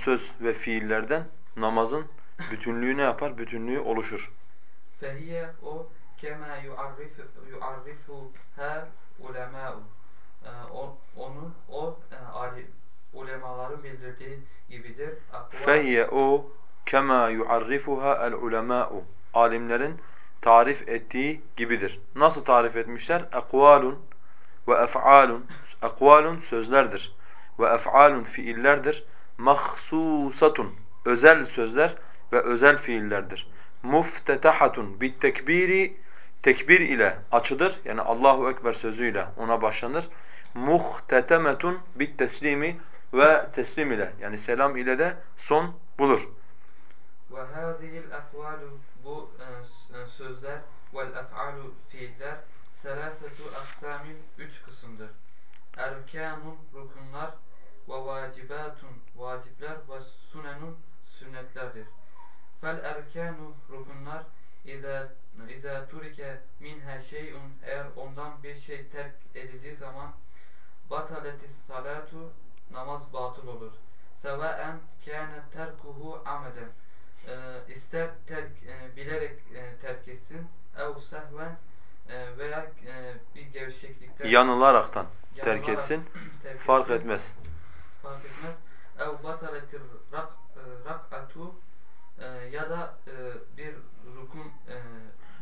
söz ve fiillerden namazın bütünlüğü ne yapar? Bütünlüğü oluşur. Fehiye o ha ulema'u. E, onu o e, ali, ulemaların bildirdiği gibidir. Fehiye o kema yuarrifuha el ulema'u. Alimlerin tarif ettiği gibidir. Nasıl tarif etmişler? Ekvalun ve ef'alun. Ekvalun sözlerdir. Ve ef'alun fiillerdir. Mahsusatun özel sözler ve özel fiillerdir. Muftetahatun bit tekbiri tekbir ile açılır. Yani Allahu ekber sözüyle ona başlanır. Muhtetemetun bit teslimi ve teslim ile yani selam ile de son bulur. Ve hâzihil ekvalu bu e, sözler vel ef'alu fiiller selasetu aksamin üç kısımdır. Erkanun rukunlar ve vacibatun vacipler ve sunenun sünnetlerdir. Fel erkanu rukunlar İza, İza turike minha şey'un eğer ondan bir şey terk edildiği zaman bataletis salatu namaz batıl olur. Sevaen kâne terkuhu ameden e, ister terk, e, bilerek e, terk etsin ev sehven e, veya e, bir gevşeklikten yanılaraktan terk etsin terk fark etsin, etmez. Fark etmez. Ev bataletir rak, e, rak'atu e, ya da e, bir rukun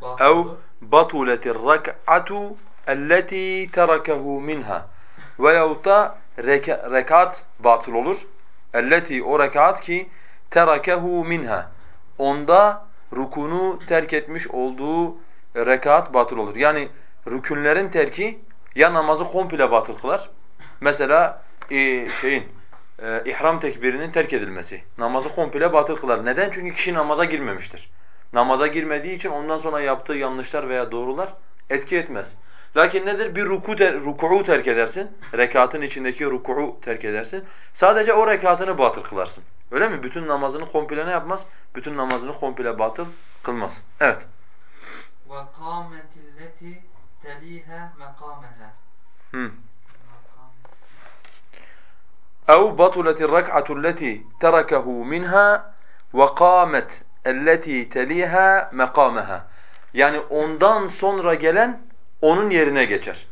batıl Ev batuletir rak'atu elleti terakehu minha veyahut da reka, rekat batıl olur. Elleti o rekat ki terakehu minha. Onda rukunu terk etmiş olduğu rekat batıl olur. Yani rükünlerin terki ya namazı komple batıl kılar. Mesela e, şeyin e, ihram tekbirinin terk edilmesi namazı komple batıl kılar. Neden? Çünkü kişi namaza girmemiştir. Namaza girmediği için ondan sonra yaptığı yanlışlar veya doğrular etki etmez. Lakin nedir? Bir ruku ter, ruku'u terk edersin. Rekatın içindeki ruku'u terk edersin. Sadece o rekatını batıl kılarsın. Öyle mi? Bütün namazını komple ne yapmaz? Bütün namazını komple batıl kılmaz. Evet. وَقَامَتِ الَّتِي تَلِيهَا مَقَامَهَا أو بطلت الركعة التي تركه منها وقامت التي تليها مقامها. Yani ondan sonra gelen onun yerine geçer.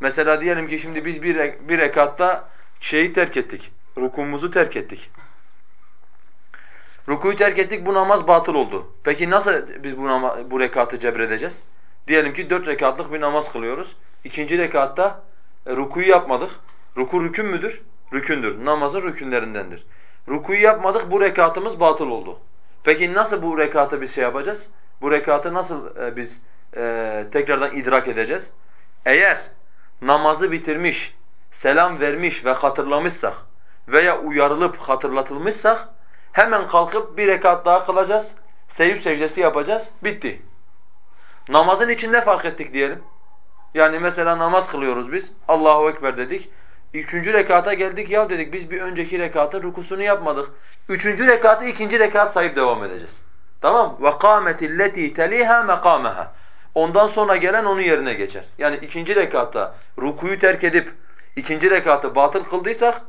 Mesela diyelim ki şimdi biz bir, bir rekatta şeyi terk ettik. Rukumuzu terk ettik. Rukuyu terk ettik, bu namaz batıl oldu. Peki nasıl biz bu, nama, bu rekatı cebredeceğiz? Diyelim ki dört rekatlık bir namaz kılıyoruz. İkinci rekatta e, rukuyu yapmadık. Ruku rükün müdür? Rükündür. Namazın rükünlerindendir. Rukuyu yapmadık, bu rekatımız batıl oldu. Peki nasıl bu rekatı biz şey yapacağız? Bu rekatı nasıl e, biz e, tekrardan idrak edeceğiz? Eğer namazı bitirmiş, selam vermiş ve hatırlamışsak veya uyarılıp hatırlatılmışsak hemen kalkıp bir rekat daha kılacağız, seyif secdesi yapacağız, bitti. Namazın içinde fark ettik diyelim. Yani mesela namaz kılıyoruz biz, Allahu Ekber dedik. Üçüncü rekata geldik, ya dedik biz bir önceki rekatın rukusunu yapmadık. Üçüncü rekatı ikinci rekat sayıp devam edeceğiz. Tamam? وَقَامَتِ الَّتِي تَلِيهَا مَقَامَهَا Ondan sonra gelen onun yerine geçer. Yani ikinci rekatta rukuyu terk edip ikinci rekatı batıl kıldıysak,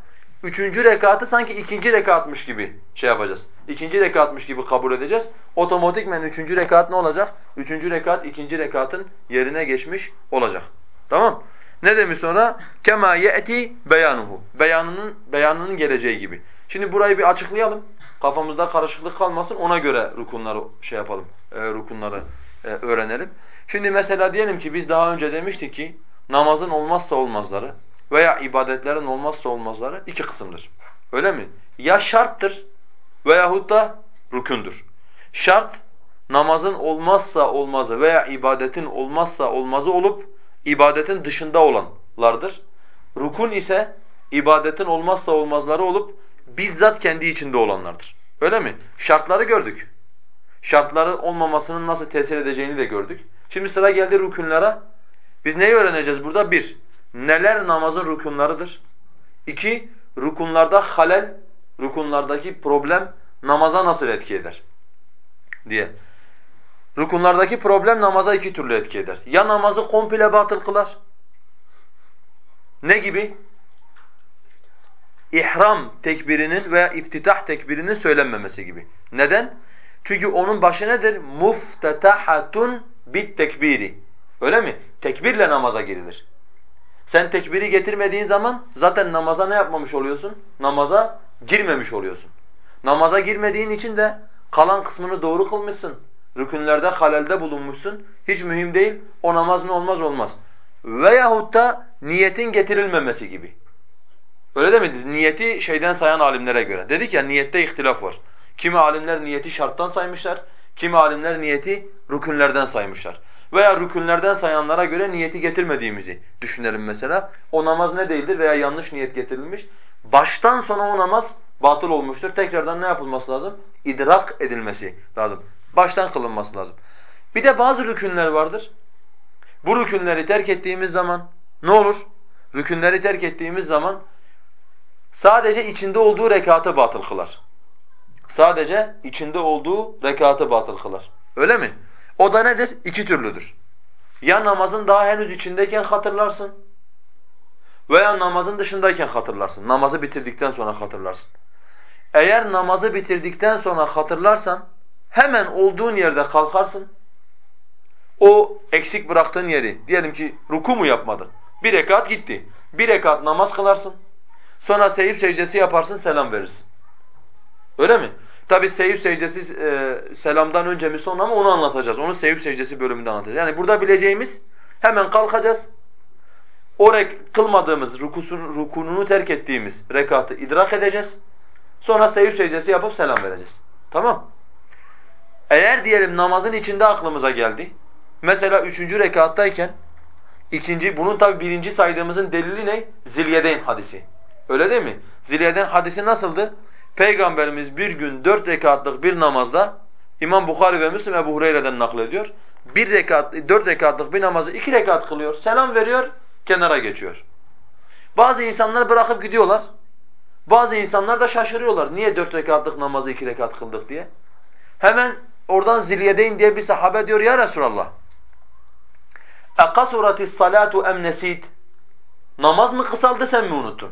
üçüncü rekatı sanki ikinci rekatmış gibi şey yapacağız. İkinci rekatmış gibi kabul edeceğiz. Otomatikmen üçüncü rekat ne olacak? Üçüncü rekat ikinci rekatın yerine geçmiş olacak. Tamam? ne demiş sonra? Kema ye'ti beyanuhu. Beyanının beyanının geleceği gibi. Şimdi burayı bir açıklayalım. Kafamızda karışıklık kalmasın. Ona göre rukunları şey yapalım. E, rukunları e, öğrenelim. Şimdi mesela diyelim ki biz daha önce demiştik ki namazın olmazsa olmazları veya ibadetlerin olmazsa olmazları iki kısımdır. Öyle mi? Ya şarttır veyahut da rükündür. Şart namazın olmazsa olmazı veya ibadetin olmazsa olmazı olup ibadetin dışında olanlardır. Rukun ise ibadetin olmazsa olmazları olup bizzat kendi içinde olanlardır. Öyle mi? Şartları gördük. Şartları olmamasının nasıl tesir edeceğini de gördük. Şimdi sıra geldi rükünlere. Biz neyi öğreneceğiz burada? Bir, neler namazın rükunlarıdır? İki, rükunlarda halel, rükunlardaki problem namaza nasıl etki eder? diye. Rükunlardaki problem namaza iki türlü etki eder. Ya namazı komple batıl kılar. Ne gibi? İhram tekbirinin veya iftitah tekbirinin söylenmemesi gibi. Neden? Çünkü onun başı nedir? Muftetahatun bit tekbiri. Öyle mi? Tekbirle namaza girilir. Sen tekbiri getirmediğin zaman zaten namaza ne yapmamış oluyorsun? Namaza girmemiş oluyorsun. Namaza girmediğin için de kalan kısmını doğru kılmışsın. Rükünlerde halelde bulunmuşsun. Hiç mühim değil. O namaz ne olmaz olmaz. Veyahut da niyetin getirilmemesi gibi. Öyle mi? Niyeti şeyden sayan alimlere göre. Dedik ya niyette ihtilaf var. Kimi alimler niyeti şarttan saymışlar. Kimi alimler niyeti rükünlerden saymışlar. Veya rükünlerden sayanlara göre niyeti getirmediğimizi düşünelim mesela. O namaz ne değildir veya yanlış niyet getirilmiş. Baştan sona o namaz batıl olmuştur. Tekrardan ne yapılması lazım? İdrak edilmesi lazım. Baştan kılınması lazım. Bir de bazı rükünler vardır. Bu rükünleri terk ettiğimiz zaman ne olur? Rükünleri terk ettiğimiz zaman sadece içinde olduğu rekatı batıl kılar. Sadece içinde olduğu rekatı batıl kılar. Öyle mi? O da nedir? İki türlüdür. Ya namazın daha henüz içindeyken hatırlarsın veya namazın dışındayken hatırlarsın. Namazı bitirdikten sonra hatırlarsın. Eğer namazı bitirdikten sonra hatırlarsan hemen olduğun yerde kalkarsın. O eksik bıraktığın yeri diyelim ki ruku mu yapmadın? Bir rekat gitti. Bir rekat namaz kılarsın. Sonra seyif secdesi yaparsın, selam verirsin. Öyle mi? Tabi seyif secdesi e, selamdan önce mi sonra mı onu anlatacağız. Onu seyif secdesi bölümünde anlatacağız. Yani burada bileceğimiz hemen kalkacağız. O rek kılmadığımız, rukusun, rukununu terk ettiğimiz rekatı idrak edeceğiz. Sonra seyif secdesi yapıp selam vereceğiz. Tamam? Eğer diyelim namazın içinde aklımıza geldi. Mesela üçüncü rekattayken ikinci, bunun tabi birinci saydığımızın delili ne? Zilyedeyn hadisi. Öyle değil mi? Zilyedeyn hadisi nasıldı? Peygamberimiz bir gün dört rekatlık bir namazda İmam Bukhari ve Müslim Ebu Hureyre'den naklediyor. Bir rekat, dört rekatlık bir namazı iki rekat kılıyor, selam veriyor, kenara geçiyor. Bazı insanlar bırakıp gidiyorlar. Bazı insanlar da şaşırıyorlar. Niye dört rekatlık namazı iki rekat kıldık diye. Hemen oradan Zilyedeyn diye bir sahabe diyor ya Resulallah. اَقَسُرَتِ الصَّلَاتُ اَمْ نَسِيدٍ Namaz mı kısaldı sen mi unuttun?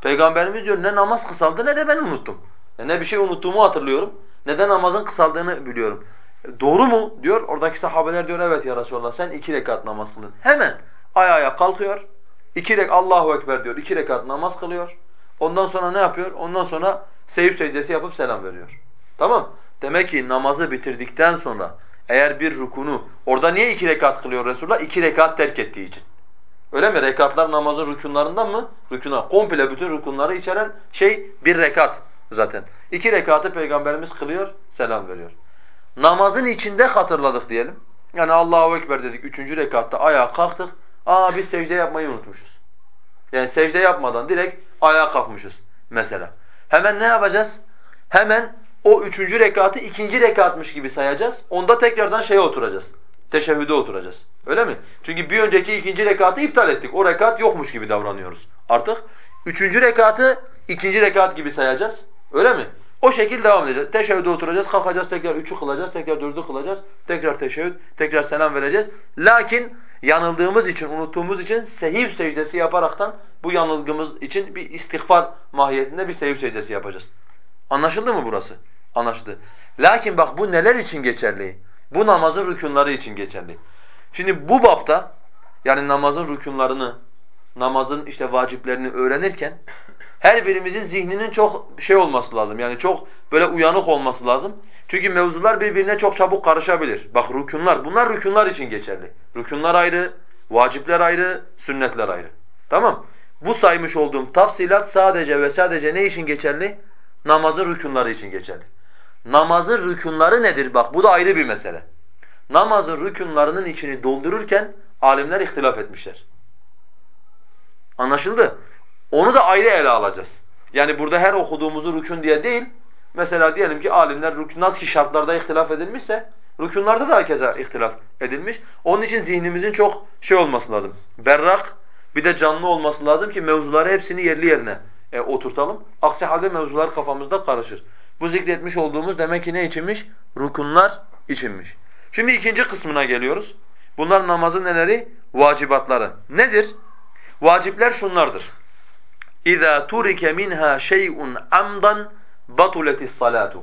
Peygamberimiz diyor ne namaz kısaldı ne de ben unuttum. Yani ne bir şey unuttuğumu hatırlıyorum ne de namazın kısaldığını biliyorum. E, doğru mu diyor. Oradaki sahabeler diyor evet ya Resulallah sen iki rekat namaz kıldın. Hemen ayağa kalkıyor. İki rekat Allahu Ekber diyor. iki rekat namaz kılıyor. Ondan sonra ne yapıyor? Ondan sonra seyif secdesi yapıp selam veriyor. Tamam? Demek ki namazı bitirdikten sonra eğer bir rukunu orada niye iki rekat kılıyor Resulullah? İki rekat terk ettiği için. Öyle mi? Rekatlar namazın rükunlarından mı? Rükuna. Komple bütün rükunları içeren şey bir rekat zaten. İki rekatı Peygamberimiz kılıyor, selam veriyor. Namazın içinde hatırladık diyelim. Yani Allahu Ekber dedik üçüncü rekatta ayağa kalktık. Aa biz secde yapmayı unutmuşuz. Yani secde yapmadan direkt ayağa kalkmışız mesela. Hemen ne yapacağız? Hemen o üçüncü rekatı ikinci rekatmış gibi sayacağız. Onda tekrardan şeye oturacağız teşehhüde oturacağız. Öyle mi? Çünkü bir önceki ikinci rekatı iptal ettik. O rekat yokmuş gibi davranıyoruz. Artık üçüncü rekatı ikinci rekat gibi sayacağız. Öyle mi? O şekilde devam edeceğiz. Teşehhüde oturacağız, kalkacağız, tekrar üçü kılacağız, tekrar dördü kılacağız, tekrar teşehhüd, tekrar selam vereceğiz. Lakin yanıldığımız için, unuttuğumuz için sehiv secdesi yaparaktan bu yanılgımız için bir istiğfar mahiyetinde bir sehiv secdesi yapacağız. Anlaşıldı mı burası? Anlaşıldı. Lakin bak bu neler için geçerli? Bu namazın rükunları için geçerli. Şimdi bu bapta yani namazın rükunlarını, namazın işte vaciplerini öğrenirken her birimizin zihninin çok şey olması lazım. Yani çok böyle uyanık olması lazım. Çünkü mevzular birbirine çok çabuk karışabilir. Bak rükunlar, bunlar rükunlar için geçerli. Rükunlar ayrı, Vacipler ayrı, sünnetler ayrı. Tamam? Bu saymış olduğum tafsilat sadece ve sadece ne için geçerli? Namazın rükunları için geçerli. Namazın rükunları nedir? Bak bu da ayrı bir mesele. Namazın rükunlarının içini doldururken alimler ihtilaf etmişler. Anlaşıldı? Onu da ayrı ele alacağız. Yani burada her okuduğumuzu rükün diye değil, mesela diyelim ki alimler rükün, nasıl ki şartlarda ihtilaf edilmişse, rükunlarda da keza ihtilaf edilmiş. Onun için zihnimizin çok şey olması lazım, berrak, bir de canlı olması lazım ki mevzuları hepsini yerli yerine e, oturtalım. Aksi halde mevzular kafamızda karışır. Bu zikretmiş olduğumuz demek ki ne içinmiş? Rukunlar içinmiş. Şimdi ikinci kısmına geliyoruz. Bunlar namazın neleri? Vacibatları. Nedir? Vacipler şunlardır. اِذَا تُرِكَ مِنْهَا شَيْءٌ عَمْدًا بَطُلَتِ الصَّلَاتُ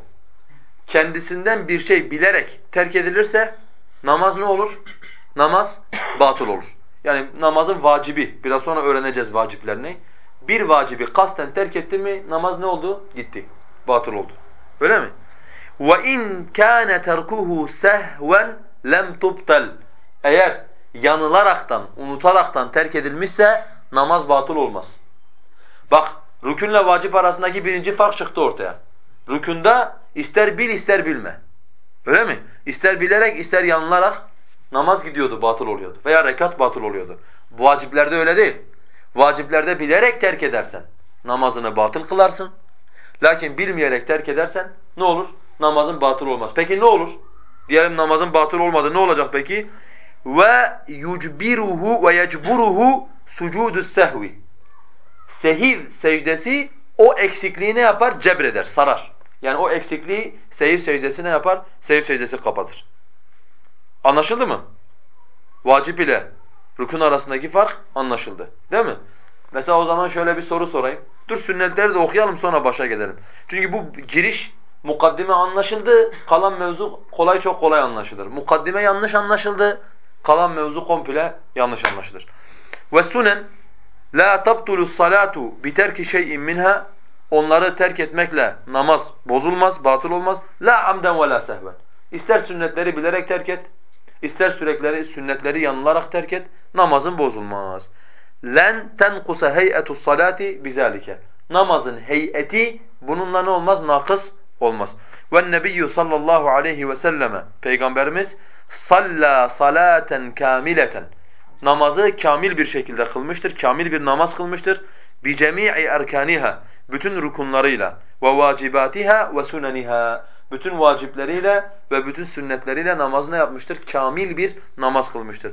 Kendisinden bir şey bilerek terk edilirse namaz ne olur? Namaz batıl olur. Yani namazın vacibi, biraz sonra öğreneceğiz vaciplerini. Bir vacibi kasten terk etti mi namaz ne oldu? Gitti. Batıl oldu. Öyle mi? وَاِنْ كَانَ تَرْكُهُ سَهْوًا lem tubtel. Eğer yanılaraktan, unutaraktan terk edilmişse namaz batıl olmaz. Bak rükünle vacip arasındaki birinci fark çıktı ortaya. Rükünde ister bil ister bilme. Öyle mi? İster bilerek ister yanılarak namaz gidiyordu, batıl oluyordu. Veya rekat batıl oluyordu. Bu vaciplerde öyle değil. Vaciplerde bilerek terk edersen namazını batıl kılarsın. Lakin bilmeyerek terk edersen ne olur? Namazın batıl olmaz. Peki ne olur? Diyelim namazın batıl olmadı ne olacak peki? Ve yucbiruhu ve yecburuhu sucudus sehvi. Sehiv secdesi o eksikliği ne yapar? Cebreder, sarar. Yani o eksikliği sehiv secdesi ne yapar? Sehiv secdesi kapatır. Anlaşıldı mı? Vacip ile rükun arasındaki fark anlaşıldı. Değil mi? Mesela o zaman şöyle bir soru sorayım. Dur sünnetleri de okuyalım sonra başa gelelim. Çünkü bu giriş mukaddime anlaşıldı, kalan mevzu kolay çok kolay anlaşılır. Mukaddime yanlış anlaşıldı, kalan mevzu komple yanlış anlaşılır. Ve sunen la tabtulu salatu bi terki şey'in minha onları terk etmekle namaz bozulmaz, batıl olmaz. La amden ve la sehven. İster sünnetleri bilerek terk et, ister sürekleri sünnetleri yanılarak terk et, namazın bozulmaz. Len tenkusa heyetu salati bizalike. Namazın heyeti bununla ne olmaz? Nakıs olmaz. Ve nebiyyü sallallahu aleyhi ve selleme peygamberimiz salla salaten kamileten namazı kamil bir şekilde kılmıştır. Kamil bir namaz kılmıştır. Bi cemii erkaniha bütün rukunlarıyla ve vacibatiha ve sunaniha bütün vacipleriyle ve bütün sünnetleriyle namazını yapmıştır. Kamil bir namaz kılmıştır.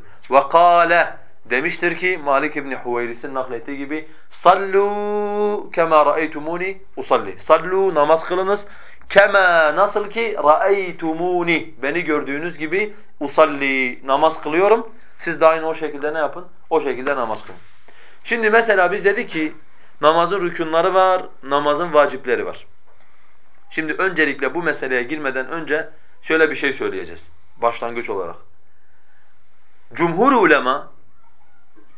Kâle demiştir ki Malik İbni Huveyris'in naklettiği gibi sallu kema ra'eytumuni usalli. Sallu namaz kılınız Kema nasıl ki ra'eytumuni beni gördüğünüz gibi usalli namaz kılıyorum. Siz de aynı o şekilde ne yapın? O şekilde namaz kılın. Şimdi mesela biz dedik ki namazın rükunları var, namazın vacipleri var. Şimdi öncelikle bu meseleye girmeden önce şöyle bir şey söyleyeceğiz başlangıç olarak. Cumhur ulema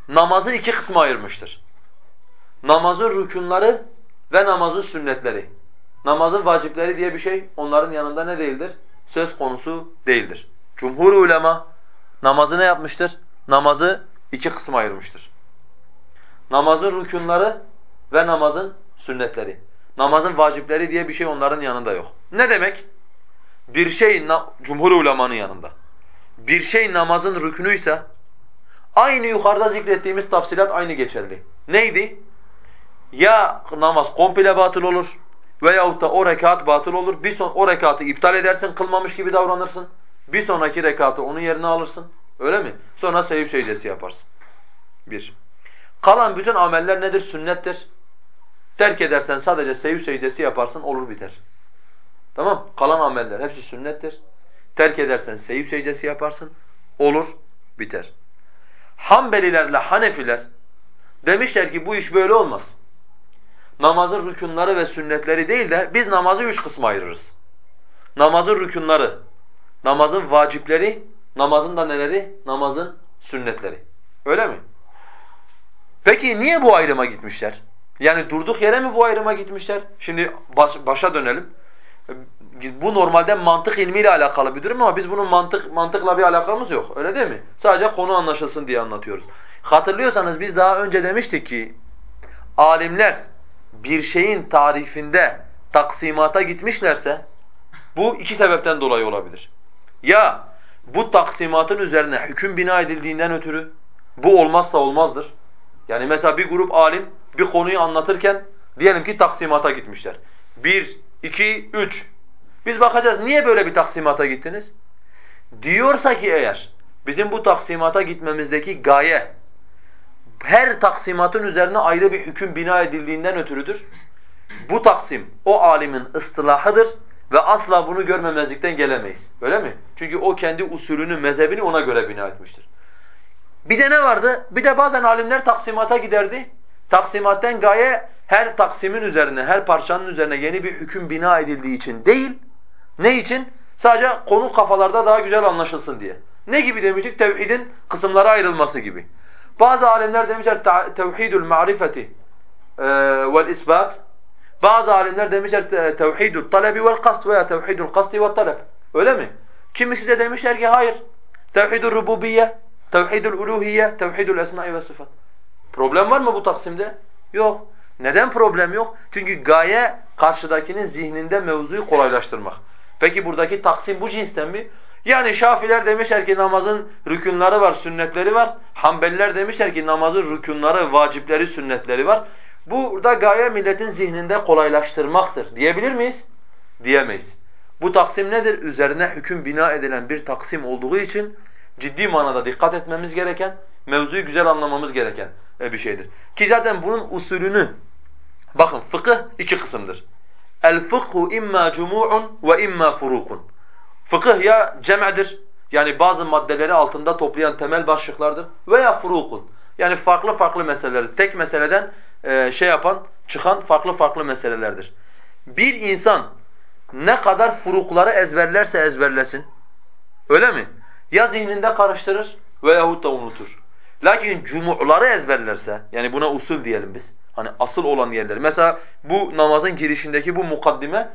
namazı iki kısma ayırmıştır. Namazın rükunları ve namazın sünnetleri. Namazın vacipleri diye bir şey onların yanında ne değildir? Söz konusu değildir. Cumhur ulema namazı ne yapmıştır? Namazı iki kısma ayırmıştır. Namazın rükunları ve namazın sünnetleri. Namazın vacipleri diye bir şey onların yanında yok. Ne demek? Bir şey cumhur ulemanın yanında. Bir şey namazın rükünüyse aynı yukarıda zikrettiğimiz tafsilat aynı geçerli. Neydi? Ya namaz komple batıl olur Veyahut da o rekat batıl olur. Bir son o rekatı iptal edersin, kılmamış gibi davranırsın. Bir sonraki rekatı onun yerine alırsın. Öyle mi? Sonra seyif secdesi yaparsın. Bir. Kalan bütün ameller nedir? Sünnettir. Terk edersen sadece seyif secdesi yaparsın, olur biter. Tamam? Kalan ameller hepsi sünnettir. Terk edersen seyif secdesi yaparsın, olur, biter. Hanbelilerle Hanefiler demişler ki bu iş böyle olmaz namazın rükunları ve sünnetleri değil de biz namazı üç kısma ayırırız. Namazın rükunları, namazın vacipleri, namazın da neleri? Namazın sünnetleri. Öyle mi? Peki niye bu ayrıma gitmişler? Yani durduk yere mi bu ayrıma gitmişler? Şimdi baş, başa dönelim. bu normalde mantık ilmiyle alakalı bir durum ama biz bunun mantık mantıkla bir alakamız yok. Öyle değil mi? Sadece konu anlaşılsın diye anlatıyoruz. Hatırlıyorsanız biz daha önce demiştik ki alimler bir şeyin tarifinde taksimata gitmişlerse bu iki sebepten dolayı olabilir. Ya bu taksimatın üzerine hüküm bina edildiğinden ötürü bu olmazsa olmazdır. Yani mesela bir grup alim bir konuyu anlatırken diyelim ki taksimata gitmişler. Bir, iki, üç. Biz bakacağız niye böyle bir taksimata gittiniz? Diyorsa ki eğer bizim bu taksimata gitmemizdeki gaye her taksimatın üzerine ayrı bir hüküm bina edildiğinden ötürüdür. Bu taksim o alimin ıstılahıdır ve asla bunu görmemezlikten gelemeyiz. Öyle mi? Çünkü o kendi usulünü, mezhebini ona göre bina etmiştir. Bir de ne vardı? Bir de bazen alimler taksimata giderdi. Taksimatten gaye her taksimin üzerine, her parçanın üzerine yeni bir hüküm bina edildiği için değil. Ne için? Sadece konu kafalarda daha güzel anlaşılsın diye. Ne gibi demiştik? Tevhidin kısımlara ayrılması gibi. Bazı alimler demişler tevhidul ma'rifeti e, vel isbat. Bazı alimler demişler tevhidul talebi vel kast veya tevhidul kasti ve talep. Öyle mi? Kimisi de demişler ki hayır. Tevhidul rububiyye, tevhidul uluhiyye, tevhidul esma ve sıfat. Problem var mı bu taksimde? Yok. Neden problem yok? Çünkü gaye karşıdakinin zihninde mevzuyu kolaylaştırmak. Peki buradaki taksim bu cinsten mi? Yani Şafiler demişler ki namazın rükünleri var, sünnetleri var. Hanbeliler demişler ki namazın rükünleri, vacipleri, sünnetleri var. Burada gaye milletin zihninde kolaylaştırmaktır. Diyebilir miyiz? Diyemeyiz. Bu taksim nedir? Üzerine hüküm bina edilen bir taksim olduğu için ciddi manada dikkat etmemiz gereken, mevzuyu güzel anlamamız gereken bir şeydir. Ki zaten bunun usulünü, bakın fıkıh iki kısımdır. El-fıkhu imma cumu'un ve imma furukun. Fıkıh ya cem'dir, yani bazı maddeleri altında toplayan temel başlıklardır veya furukun. Yani farklı farklı meseleler, tek meseleden e, şey yapan, çıkan farklı farklı meselelerdir. Bir insan ne kadar furukları ezberlerse ezberlesin, öyle mi? Ya zihninde karıştırır veyahut da unutur. Lakin cumu'ları ezberlerse, yani buna usul diyelim biz, hani asıl olan yerleri. Mesela bu namazın girişindeki bu mukaddime,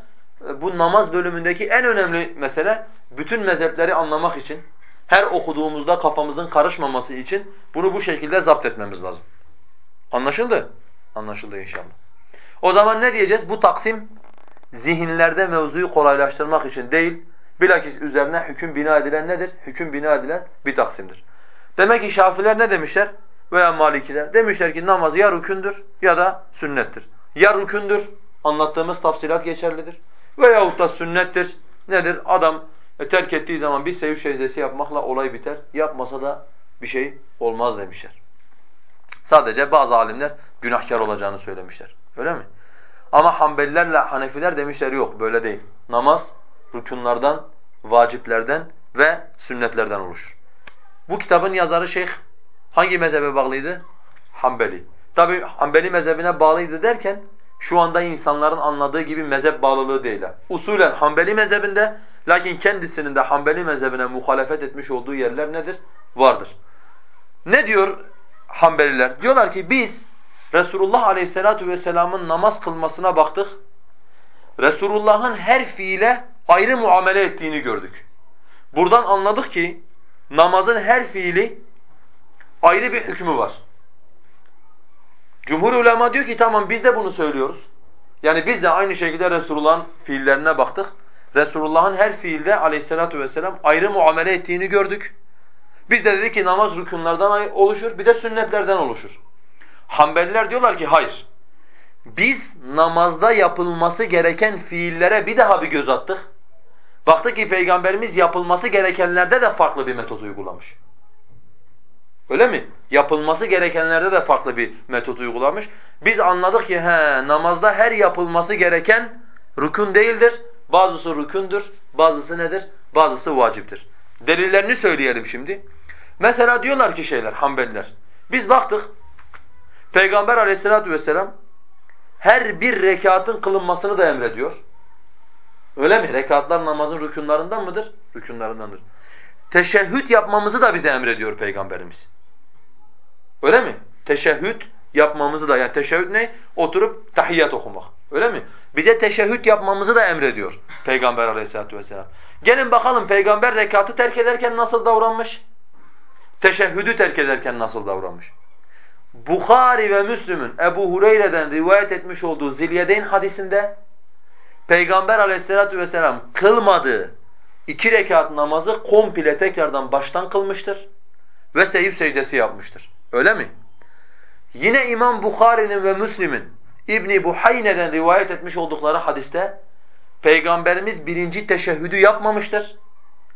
bu namaz bölümündeki en önemli mesele, bütün mezhepleri anlamak için, her okuduğumuzda kafamızın karışmaması için bunu bu şekilde zapt etmemiz lazım. Anlaşıldı? Anlaşıldı inşallah. O zaman ne diyeceğiz? Bu taksim zihinlerde mevzuyu kolaylaştırmak için değil, bilakis üzerine hüküm bina edilen nedir? Hüküm bina edilen bir taksimdir. Demek ki Şafiler ne demişler? Veya Malikiler demişler ki namaz ya rükündür ya da sünnettir. Ya rükündür, anlattığımız tafsilat geçerlidir. Veyahut da sünnettir. Nedir? Adam e, terk ettiği zaman bir seviş secdesi yapmakla olay biter. Yapmasa da bir şey olmaz demişler. Sadece bazı alimler günahkar olacağını söylemişler. Öyle mi? Ama Hanbelilerle Hanefiler demişler yok böyle değil. Namaz rükunlardan, vaciplerden ve sünnetlerden oluşur. Bu kitabın yazarı şeyh hangi mezhebe bağlıydı? Hanbeli. Tabi Hanbeli mezhebine bağlıydı derken şu anda insanların anladığı gibi mezhep bağlılığı değil. Usulen Hanbeli mezhebinde lakin kendisinin de Hanbeli mezhebine muhalefet etmiş olduğu yerler nedir? Vardır. Ne diyor Hanbeliler? Diyorlar ki biz Resulullah Aleyhisselatü Vesselam'ın namaz kılmasına baktık. Resulullah'ın her fiile ayrı muamele ettiğini gördük. Buradan anladık ki namazın her fiili ayrı bir hükmü var. Cumhur ulema diyor ki tamam biz de bunu söylüyoruz. Yani biz de aynı şekilde Resulullah'ın fiillerine baktık. Resulullah'ın her fiilde aleyhissalatu vesselam ayrı muamele ettiğini gördük. Biz de dedik ki namaz rükunlardan oluşur bir de sünnetlerden oluşur. Hanbeliler diyorlar ki hayır. Biz namazda yapılması gereken fiillere bir daha bir göz attık. Baktık ki Peygamberimiz yapılması gerekenlerde de farklı bir metot uygulamış. Öyle mi? Yapılması gerekenlerde de farklı bir metot uygulamış. Biz anladık ki he, namazda her yapılması gereken rükün değildir. Bazısı rükündür, bazısı nedir? Bazısı vaciptir. Delillerini söyleyelim şimdi. Mesela diyorlar ki şeyler, Hanbeliler. Biz baktık, Peygamber aleyhissalatu vesselam her bir rekatın kılınmasını da emrediyor. Öyle mi? Rekatlar namazın rükunlarından mıdır? Rükunlarındandır. Teşehhüd yapmamızı da bize emrediyor Peygamberimiz. Öyle mi? Teşehhüd yapmamızı da yani teşehhüd ne? Oturup tahiyyat okumak. Öyle mi? Bize teşehhüd yapmamızı da emrediyor Peygamber aleyhissalatu vesselam. Gelin bakalım Peygamber rekatı terk ederken nasıl davranmış? Teşehhüdü terk ederken nasıl davranmış? Bukhari ve Müslüm'ün Ebu Hureyre'den rivayet etmiş olduğu Zilyedeyn hadisinde Peygamber aleyhissalatu vesselam kılmadığı iki rekat namazı komple tekrardan baştan kılmıştır ve seyif secdesi yapmıştır. Öyle mi? Yine İmam Bukhari'nin ve Müslim'in İbni Buhayne'den rivayet etmiş oldukları hadiste Peygamberimiz birinci teşehhüdü yapmamıştır.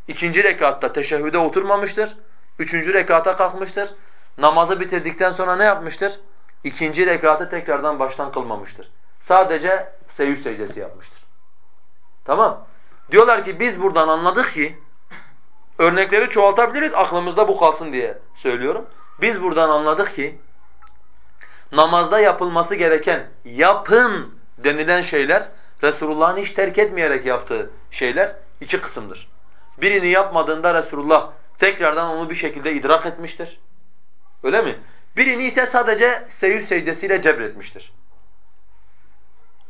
İkinci rekatta teşehhüde oturmamıştır. Üçüncü rekata kalkmıştır. Namazı bitirdikten sonra ne yapmıştır? İkinci rekatı tekrardan baştan kılmamıştır. Sadece seyüz secdesi yapmıştır. Tamam. Diyorlar ki biz buradan anladık ki örnekleri çoğaltabiliriz aklımızda bu kalsın diye söylüyorum. Biz buradan anladık ki namazda yapılması gereken yapın denilen şeyler Resulullah'ın hiç terk etmeyerek yaptığı şeyler iki kısımdır. Birini yapmadığında Resulullah tekrardan onu bir şekilde idrak etmiştir. Öyle mi? Birini ise sadece seyyüz secdesiyle cebretmiştir.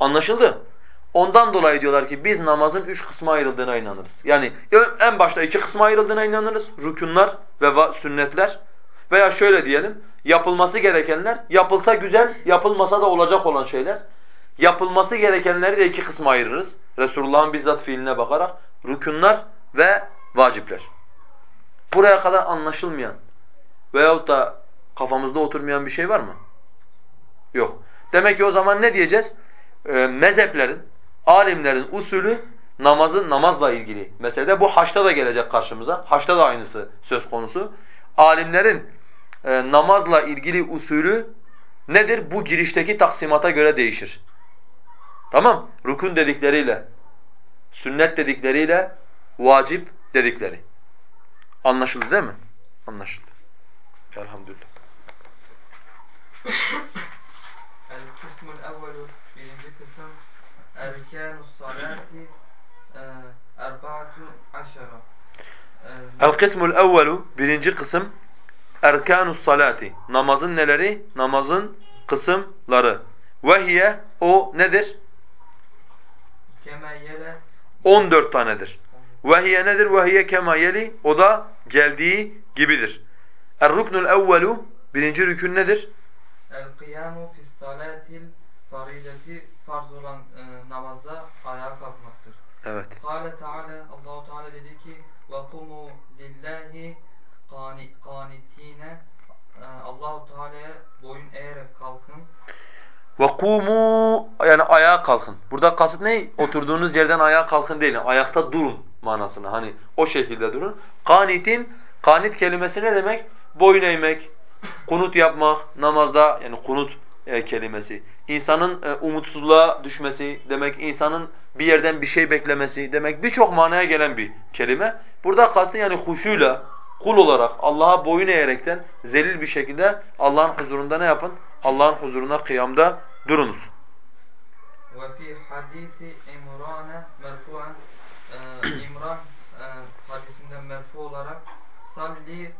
Anlaşıldı? Ondan dolayı diyorlar ki biz namazın üç kısma ayrıldığına inanırız. Yani en başta iki kısma ayrıldığına inanırız. Rükunlar ve sünnetler. Veya şöyle diyelim, yapılması gerekenler, yapılsa güzel, yapılmasa da olacak olan şeyler. Yapılması gerekenleri de iki kısma ayırırız. Resulullah'ın bizzat fiiline bakarak. Rükunlar ve vacipler. Buraya kadar anlaşılmayan veyahut da kafamızda oturmayan bir şey var mı? Yok. Demek ki o zaman ne diyeceğiz? Ee, mezheplerin, alimlerin usulü namazın namazla ilgili meselede bu haçta da gelecek karşımıza. Haçta da aynısı söz konusu. Alimlerin e, namazla ilgili usulü nedir? Bu girişteki taksimata göre değişir. Tamam? Rukun dedikleriyle, sünnet dedikleriyle, vacip dedikleri. Anlaşıldı değil mi? Anlaşıldı. Elhamdülillah. El-kısmul evvelu birinci kısım erkanus salati e, erba'atu aşara. El kısmul evvelu birinci kısım erkanus salati. Namazın neleri? Namazın kısımları. Ve o nedir? Kema yele 14 tanedir. Ve nedir? Ve hiye kema yeli. O da geldiği gibidir. Er-ruknul evvelu birinci rükün nedir? El-kıyamu fis salatil farz olan e, namazda ayağa kalkmaktır. Evet. Kâle Teala Allahu Teala dedi ki ve kumu lillahi qani, qanitine e, Allahu Teala'ya boyun eğerek kalkın. Ve kumu yani ayağa kalkın. Burada kasıt ne? Oturduğunuz yerden ayağa kalkın değil. Ayakta durun manasını. Hani o şekilde durun. Kanitin kanit kelimesi ne demek? Boyun eğmek, kunut yapmak namazda yani kunut e, kelimesi. İnsanın e, umutsuzluğa düşmesi demek, insanın bir yerden bir şey beklemesi demek birçok manaya gelen bir kelime. Burada kastı yani huşuyla, kul olarak Allah'a boyun eğerekten zelil bir şekilde Allah'ın huzurunda ne yapın? Allah'ın huzuruna kıyamda durunuz. Ve fi hadisi İmran'e merfu'an e, İmran e, hadisinden merfu olarak salli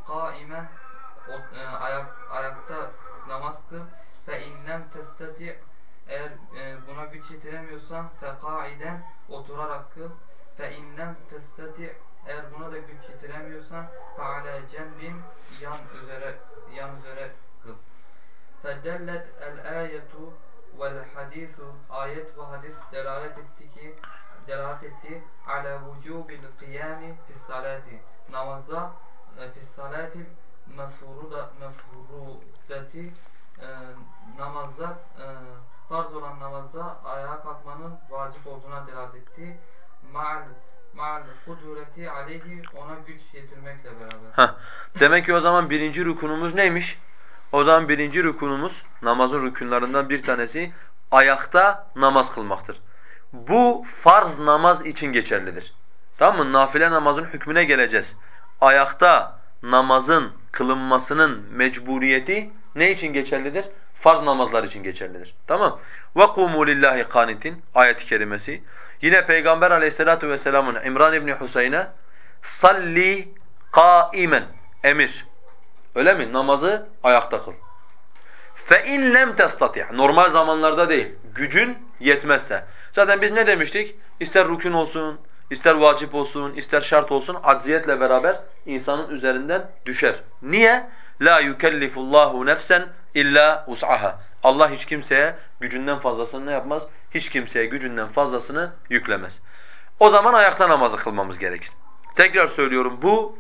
e, ayak, ayakta namaz kıl fe inlem testati eğer e, buna güç yetiremiyorsan fe kaiden oturarak kıl fe inlem testati eğer buna da güç yetiremiyorsan fe ale cembin yan üzere yan üzere kıl. Fe dellet el ayetu vel hadisu ayet ve hadis delalet etti ki delalet etti. Ala vucubil kıyami fis salati namazda e, fis salati mefrudati e, namazda e, farz olan namazda ayağa kalkmanın vacip olduğuna delalet etti. Ma'al ma'al kudureti aleyhi ona güç yetirmekle beraber. Demek ki o zaman birinci rukunumuz neymiş? O zaman birinci rukunumuz namazın rükunlarından bir tanesi ayakta namaz kılmaktır. Bu farz namaz için geçerlidir. Tamam mı? Nafile namazın hükmüne geleceğiz. Ayakta namazın kılınmasının mecburiyeti ne için geçerlidir? Farz namazlar için geçerlidir. Tamam? وَقُومُوا لِلّٰهِ قَانِتٍ ayet-i kerimesi. Yine Peygamber aleyhissalatu vesselamın İmran İbni Hüseyin'e salli kaimen emir. Öyle mi? Namazı ayakta kıl. Fe in lem testati' normal zamanlarda değil. Gücün yetmezse. Zaten biz ne demiştik? İster rükün olsun, ister vacip olsun, ister şart olsun acziyetle beraber insanın üzerinden düşer. Niye? La yukellifullahu nefsen illa vus'aha. Allah hiç kimseye gücünden fazlasını ne yapmaz? Hiç kimseye gücünden fazlasını yüklemez. O zaman ayakta namazı kılmamız gerekir. Tekrar söylüyorum bu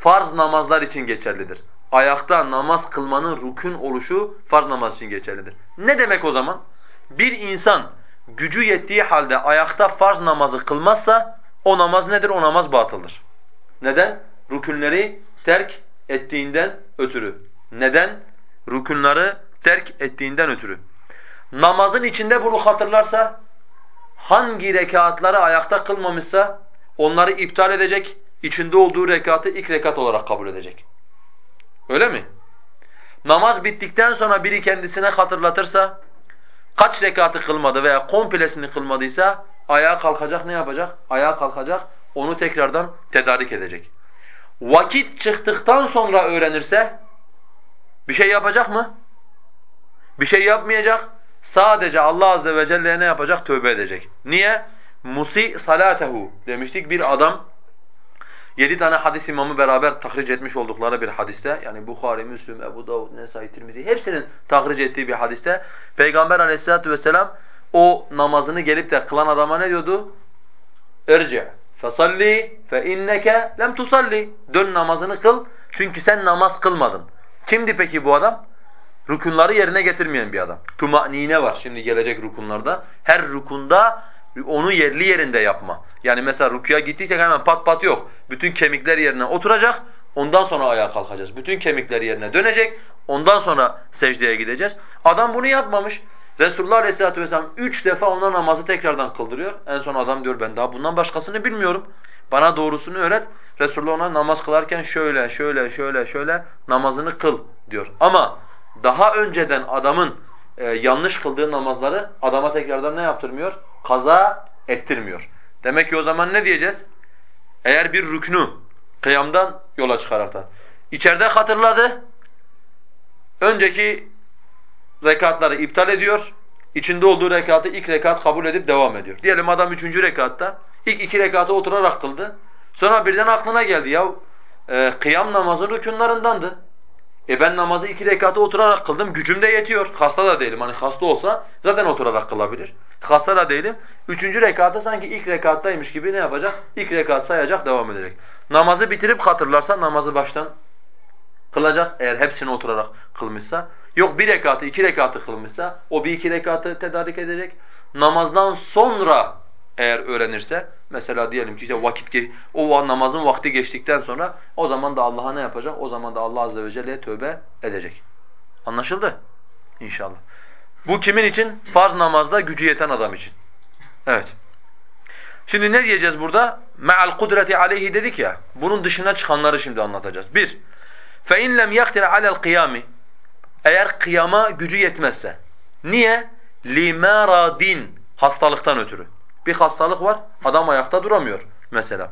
farz namazlar için geçerlidir. Ayakta namaz kılmanın rükün oluşu farz namaz için geçerlidir. Ne demek o zaman? Bir insan gücü yettiği halde ayakta farz namazı kılmazsa o namaz nedir? O namaz batıldır. Neden? Rükünleri terk ettiğinden ötürü. Neden? Rükünleri terk ettiğinden ötürü. Namazın içinde bunu hatırlarsa hangi rekatları ayakta kılmamışsa onları iptal edecek, içinde olduğu rekatı ilk rekat olarak kabul edecek. Öyle mi? Namaz bittikten sonra biri kendisine hatırlatırsa kaç rekatı kılmadı veya komplesini kılmadıysa ayağa kalkacak ne yapacak? Ayağa kalkacak onu tekrardan tedarik edecek vakit çıktıktan sonra öğrenirse bir şey yapacak mı? Bir şey yapmayacak. Sadece Allah azze ve celle ne yapacak? Tövbe edecek. Niye? Musi salatehu demiştik bir adam Yedi tane hadis imamı beraber tahric etmiş oldukları bir hadiste yani Bukhari, Müslim, Ebu Davud, Nesai, Tirmizi hepsinin tahric ettiği bir hadiste Peygamber aleyhissalatu vesselam o namazını gelip de kılan adama ne diyordu? Erci. فَصَلِّي فَاِنَّكَ lem tusalli. Dön namazını kıl çünkü sen namaz kılmadın. Kimdi peki bu adam? Rukunları yerine getirmeyen bir adam. Tuma'nine var şimdi gelecek rukunlarda. Her rukunda onu yerli yerinde yapma. Yani mesela rukuya gittiysek hemen pat pat yok. Bütün kemikler yerine oturacak. Ondan sonra ayağa kalkacağız. Bütün kemikler yerine dönecek. Ondan sonra secdeye gideceğiz. Adam bunu yapmamış. Resulullah Aleyhisselatü Vesselam üç defa ona namazı tekrardan kıldırıyor. En son adam diyor ben daha bundan başkasını bilmiyorum. Bana doğrusunu öğret. Resulullah ona namaz kılarken şöyle, şöyle, şöyle, şöyle namazını kıl diyor. Ama daha önceden adamın e, yanlış kıldığı namazları adama tekrardan ne yaptırmıyor? Kaza ettirmiyor. Demek ki o zaman ne diyeceğiz? Eğer bir rüknü kıyamdan yola çıkaraktan içeride hatırladı, önceki rekatları iptal ediyor, içinde olduğu rekatı ilk rekat kabul edip devam ediyor. Diyelim adam üçüncü rekatta ilk iki rekatı oturarak kıldı. Sonra birden aklına geldi ya e, kıyam namazı rükünlerindandı. E ben namazı iki rekatı oturarak kıldım, gücüm de yetiyor. Hasta da değilim. Hani hasta olsa zaten oturarak kılabilir. Hasta da değilim. Üçüncü rekatta sanki ilk rekattaymış gibi ne yapacak? İlk rekat sayacak, devam edecek. Namazı bitirip hatırlarsa namazı baştan kılacak eğer hepsini oturarak kılmışsa. Yok bir rekatı, iki rekatı kılmışsa o bir iki rekatı tedarik edecek. Namazdan sonra eğer öğrenirse mesela diyelim ki işte vakit o namazın vakti geçtikten sonra o zaman da Allah'a ne yapacak? O zaman da Allah azze ve celle'ye tövbe edecek. Anlaşıldı? İnşallah. Bu kimin için? Farz namazda gücü yeten adam için. Evet. Şimdi ne diyeceğiz burada? Me'al kudreti aleyhi dedik ya. Bunun dışına çıkanları şimdi anlatacağız. Bir, فَاِنْ لَمْ يَقْتِرَ عَلَى الْقِيَامِ Eğer kıyama gücü yetmezse. Niye? لِمَرَادٍ Hastalıktan ötürü. Bir hastalık var, adam ayakta duramıyor mesela.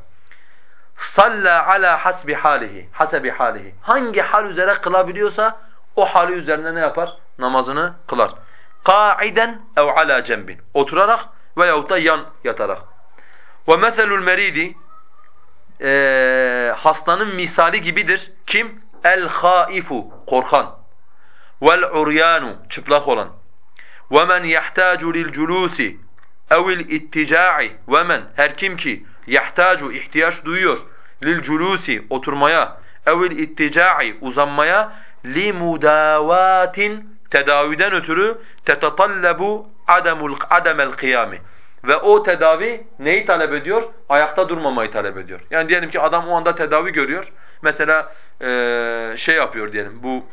Salla ala hasbi halihi, hasebi halihi. Hangi hal üzere kılabiliyorsa o hali üzerine ne yapar? Namazını kılar. Ka'iden ev ala cembin. Oturarak veyahut da yan yatarak. Ve meselul meridi e, hastanın misali gibidir. Kim? El haifu korkan. Vel çıplak olan. Ve men yahtacu lil culusi evil ittica'i ve men her kim ki yahtacu ihtiyaç duyuyor lil oturmaya evil ittica'i uzanmaya li mudavatin tedaviden ötürü tetatallabu ademul ademel kıyami ve o tedavi neyi talep ediyor? Ayakta durmamayı talep ediyor. Yani diyelim ki adam o anda tedavi görüyor. Mesela ee, şey yapıyor diyelim bu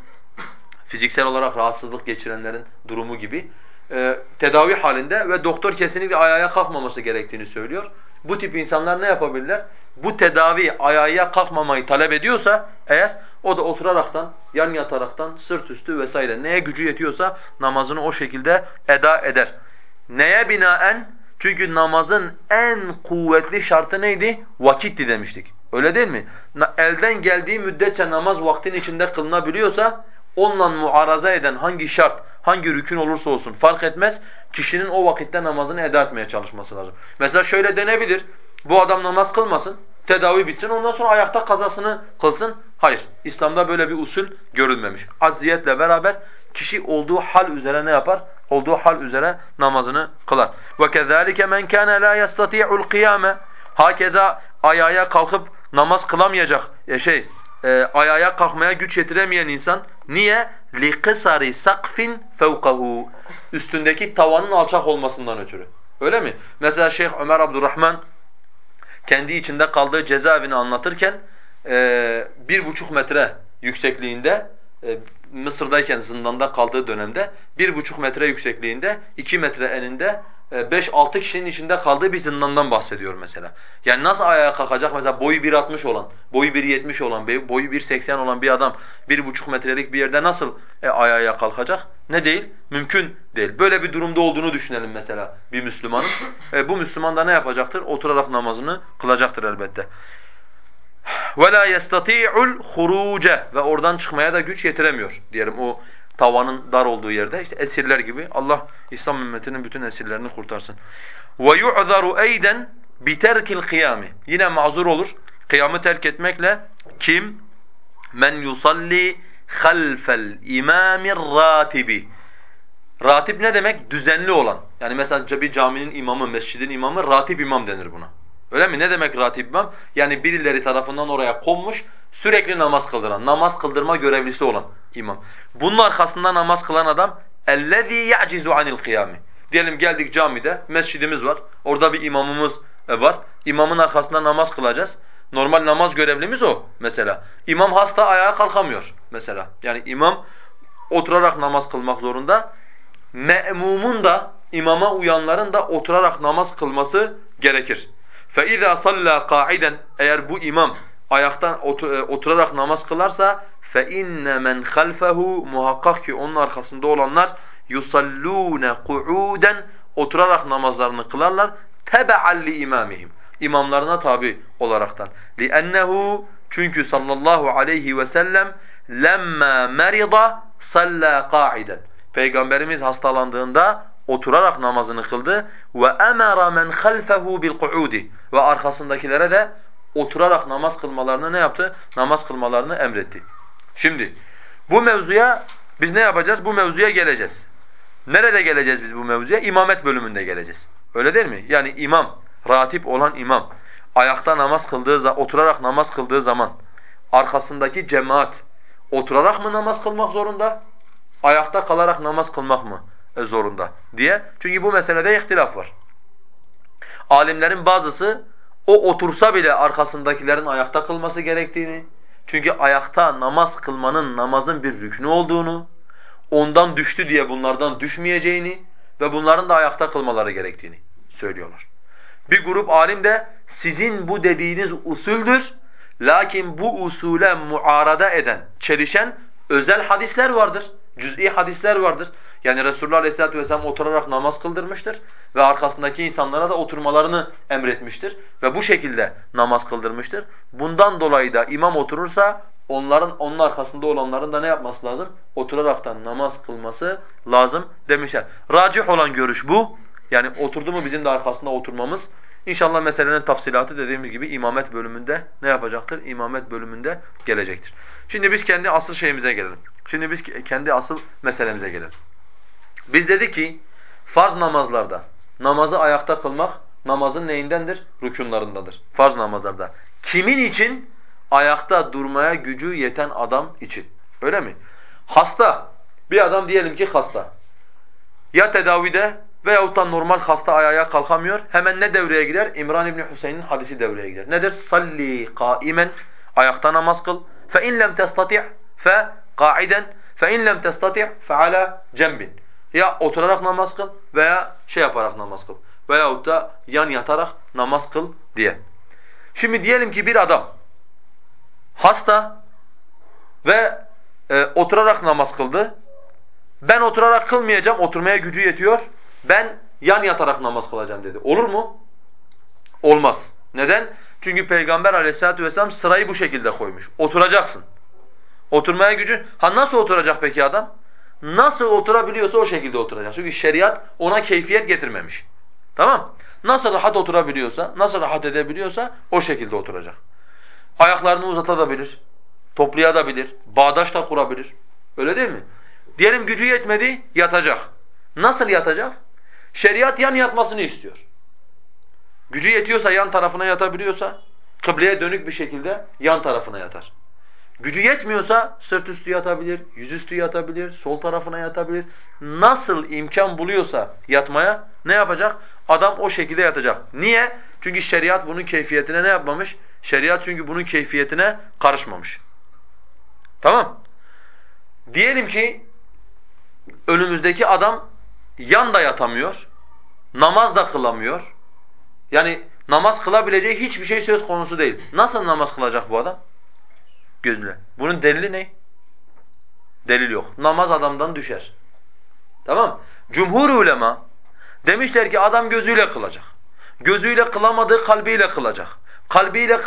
fiziksel olarak rahatsızlık geçirenlerin durumu gibi e, tedavi halinde ve doktor kesinlikle ayağa kalkmaması gerektiğini söylüyor. Bu tip insanlar ne yapabilirler? Bu tedavi ayağa kalkmamayı talep ediyorsa eğer o da oturaraktan, yan yataraktan, sırt üstü vesaire neye gücü yetiyorsa namazını o şekilde eda eder. Neye binaen? Çünkü namazın en kuvvetli şartı neydi? Vakitti demiştik. Öyle değil mi? Elden geldiği müddetçe namaz vaktin içinde kılınabiliyorsa onunla muaraza eden hangi şart hangi rükün olursa olsun fark etmez. Kişinin o vakitte namazını eda etmeye çalışması lazım. Mesela şöyle denebilir. Bu adam namaz kılmasın, tedavi bitsin ondan sonra ayakta kazasını kılsın. Hayır. İslam'da böyle bir usul görülmemiş. Azziyetle beraber kişi olduğu hal üzere ne yapar? Olduğu hal üzere namazını kılar. وَكَذَٰلِكَ مَنْ كَانَ لَا يَسْتَطِيعُ الْقِيَامَ Hakeza ayağa kalkıp namaz kılamayacak e şey e, ayağa kalkmaya güç yetiremeyen insan niye? لِقِصَرِ سَقْفٍ فَوْقَهُ Üstündeki tavanın alçak olmasından ötürü. Öyle mi? Mesela Şeyh Ömer Abdurrahman kendi içinde kaldığı cezaevini anlatırken e, bir buçuk metre yüksekliğinde e, Mısır'dayken zindanda kaldığı dönemde bir buçuk metre yüksekliğinde iki metre eninde 5-6 kişinin içinde kaldığı bir zindandan bahsediyor mesela. Yani nasıl ayağa kalkacak mesela boyu 1.60 olan, boyu 1.70 olan, boyu 1.80 olan bir adam bir buçuk metrelik bir yerde nasıl e, ayağa kalkacak? Ne değil? Mümkün değil. Böyle bir durumda olduğunu düşünelim mesela bir Müslümanın. E, bu Müslüman da ne yapacaktır? Oturarak namazını kılacaktır elbette. وَلَا يَسْتَطِيعُ الْخُرُوجَ Ve oradan çıkmaya da güç yetiremiyor diyelim o tavanın dar olduğu yerde işte esirler gibi Allah İslam ümmetinin bütün esirlerini kurtarsın. وَيُعْذَرُ اَيْدًا بِتَرْكِ الْقِيَامِ Yine mazur olur kıyamı terk etmekle kim? Men yusalli halfel imamir ratibi. Ratip ne demek? Düzenli olan. Yani mesela bir caminin imamı, mescidin imamı ratip imam denir buna. Öyle mi? Ne demek ratip imam? Yani birileri tarafından oraya konmuş, sürekli namaz kıldıran, namaz kıldırma görevlisi olan imam. Bunun arkasında namaz kılan adam اَلَّذ۪ي يَعْجِزُ عَنِ الْقِيَامِ Diyelim geldik camide, mescidimiz var, orada bir imamımız e, var. İmamın arkasında namaz kılacağız. Normal namaz görevlimiz o mesela. İmam hasta ayağa kalkamıyor mesela. Yani imam oturarak namaz kılmak zorunda. Me'mumun da imama uyanların da oturarak namaz kılması gerekir. فَاِذَا صَلَّى قَاعِدًا Eğer bu imam ayaktan e, oturarak namaz kılarsa فَاِنَّ مَنْ خَلْفَهُ Muhakkak ki onun arkasında olanlar يُصَلُّونَ قُعُودًا Oturarak namazlarını kılarlar. تَبَعًا لِإِمَامِهِمْ İmamlarına tabi olaraktan. لِأَنَّهُ Çünkü sallallahu aleyhi ve sellem لَمَّا مَرِضَ صَلَّى قَاعِدًا Peygamberimiz hastalandığında oturarak namazını kıldı ve emara men halfehu bil kuudi ve arkasındakilere de oturarak namaz kılmalarını ne yaptı? Namaz kılmalarını emretti. Şimdi bu mevzuya biz ne yapacağız? Bu mevzuya geleceğiz. Nerede geleceğiz biz bu mevzuya? İmamet bölümünde geleceğiz. Öyle değil mi? Yani imam, ratip olan imam ayakta namaz kıldığı zaman, oturarak namaz kıldığı zaman arkasındaki cemaat oturarak mı namaz kılmak zorunda? Ayakta kalarak namaz kılmak mı? Zorunda diye. Çünkü bu meselede ihtilaf var. Alimlerin bazısı o otursa bile arkasındakilerin ayakta kılması gerektiğini, çünkü ayakta namaz kılmanın namazın bir rüknü olduğunu, ondan düştü diye bunlardan düşmeyeceğini ve bunların da ayakta kılmaları gerektiğini söylüyorlar. Bir grup alim de sizin bu dediğiniz usuldür, lakin bu usule muarada eden, çelişen özel hadisler vardır, cüz'i hadisler vardır. Yani Resulullah Aleyhisselatü Vesselam oturarak namaz kıldırmıştır ve arkasındaki insanlara da oturmalarını emretmiştir ve bu şekilde namaz kıldırmıştır. Bundan dolayı da imam oturursa onların onun arkasında olanların da ne yapması lazım? Oturaraktan namaz kılması lazım demişler. Racih olan görüş bu. Yani oturdu mu bizim de arkasında oturmamız. İnşallah meselenin tafsilatı dediğimiz gibi imamet bölümünde ne yapacaktır? İmamet bölümünde gelecektir. Şimdi biz kendi asıl şeyimize gelelim. Şimdi biz kendi asıl meselemize gelelim. Biz dedik ki farz namazlarda namazı ayakta kılmak namazın neyindendir? Rükunlarındadır. Farz namazlarda. Kimin için? Ayakta durmaya gücü yeten adam için. Öyle mi? Hasta. Bir adam diyelim ki hasta. Ya tedavide veyahut da normal hasta ayağa kalkamıyor. Hemen ne devreye girer? İmran İbni Hüseyin'in hadisi devreye girer. Nedir? Salli kaimen. Ayakta namaz kıl. فَاِنْ لَمْ تَسْتَطِعْ فَقَاعِدًا فَاِنْ لَمْ تَسْتَطِعْ فَعَلَى جَنْبٍ ya oturarak namaz kıl veya şey yaparak namaz kıl. Veyahut da yan yatarak namaz kıl diye. Şimdi diyelim ki bir adam hasta ve e, oturarak namaz kıldı. Ben oturarak kılmayacağım, oturmaya gücü yetiyor. Ben yan yatarak namaz kılacağım dedi. Olur mu? Olmaz. Neden? Çünkü Peygamber aleyhissalatu vesselam sırayı bu şekilde koymuş. Oturacaksın. Oturmaya gücü... Ha nasıl oturacak peki adam? Nasıl oturabiliyorsa o şekilde oturacak. Çünkü şeriat ona keyfiyet getirmemiş. Tamam? Nasıl rahat oturabiliyorsa, nasıl rahat edebiliyorsa o şekilde oturacak. Ayaklarını uzatabilir, toplayabilir, bağdaş da kurabilir. Öyle değil mi? Diyelim gücü yetmedi, yatacak. Nasıl yatacak? Şeriat yan yatmasını istiyor. Gücü yetiyorsa yan tarafına yatabiliyorsa, kıbleye dönük bir şekilde yan tarafına yatar. Gücü yetmiyorsa sırt üstü yatabilir, yüzüstü yatabilir, sol tarafına yatabilir. Nasıl imkan buluyorsa yatmaya ne yapacak? Adam o şekilde yatacak. Niye? Çünkü şeriat bunun keyfiyetine ne yapmamış? Şeriat çünkü bunun keyfiyetine karışmamış. Tamam? Diyelim ki önümüzdeki adam yan da yatamıyor, namaz da kılamıyor. Yani namaz kılabileceği hiçbir şey söz konusu değil. Nasıl namaz kılacak bu adam? Gözüyle. Bunun delili ne? Delil yok. Namaz adamdan düşer. Tamam Cumhur ulema demişler ki adam gözüyle kılacak. Gözüyle kılamadığı kalbiyle kılacak. Kalbiyle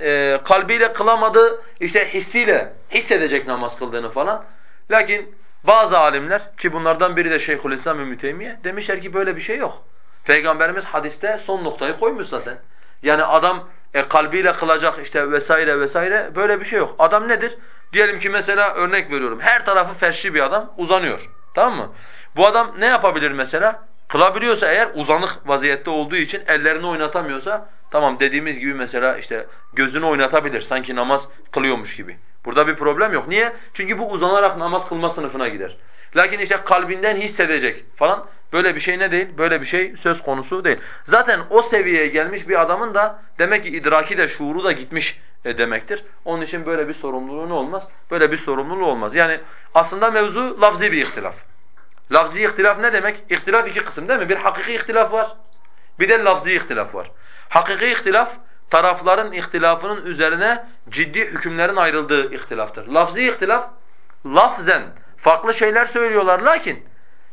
e, kalbiyle kılamadığı işte hissiyle hissedecek namaz kıldığını falan. Lakin bazı alimler ki bunlardan biri de Şeyhülislam İbn Teymiye demişler ki böyle bir şey yok. Peygamberimiz hadiste son noktayı koymuş zaten. Yani adam e, kalbiyle kılacak işte vesaire vesaire böyle bir şey yok. Adam nedir? Diyelim ki mesela örnek veriyorum. Her tarafı ferşli bir adam uzanıyor. Tamam mı? Bu adam ne yapabilir mesela? Kılabiliyorsa eğer uzanık vaziyette olduğu için ellerini oynatamıyorsa tamam dediğimiz gibi mesela işte gözünü oynatabilir sanki namaz kılıyormuş gibi. Burada bir problem yok. Niye? Çünkü bu uzanarak namaz kılma sınıfına gider. Lakin işte kalbinden hissedecek falan böyle bir şey ne değil? Böyle bir şey söz konusu değil. Zaten o seviyeye gelmiş bir adamın da demek ki idraki de şuuru da gitmiş e, demektir. Onun için böyle bir sorumluluğu ne olmaz? Böyle bir sorumluluğu olmaz. Yani aslında mevzu lafzi bir ihtilaf. Lafzi ihtilaf ne demek? İhtilaf iki kısım değil mi? Bir hakiki ihtilaf var. Bir de lafzi ihtilaf var. Hakiki ihtilaf tarafların ihtilafının üzerine ciddi hükümlerin ayrıldığı ihtilaftır. Lafzi ihtilaf lafzen farklı şeyler söylüyorlar lakin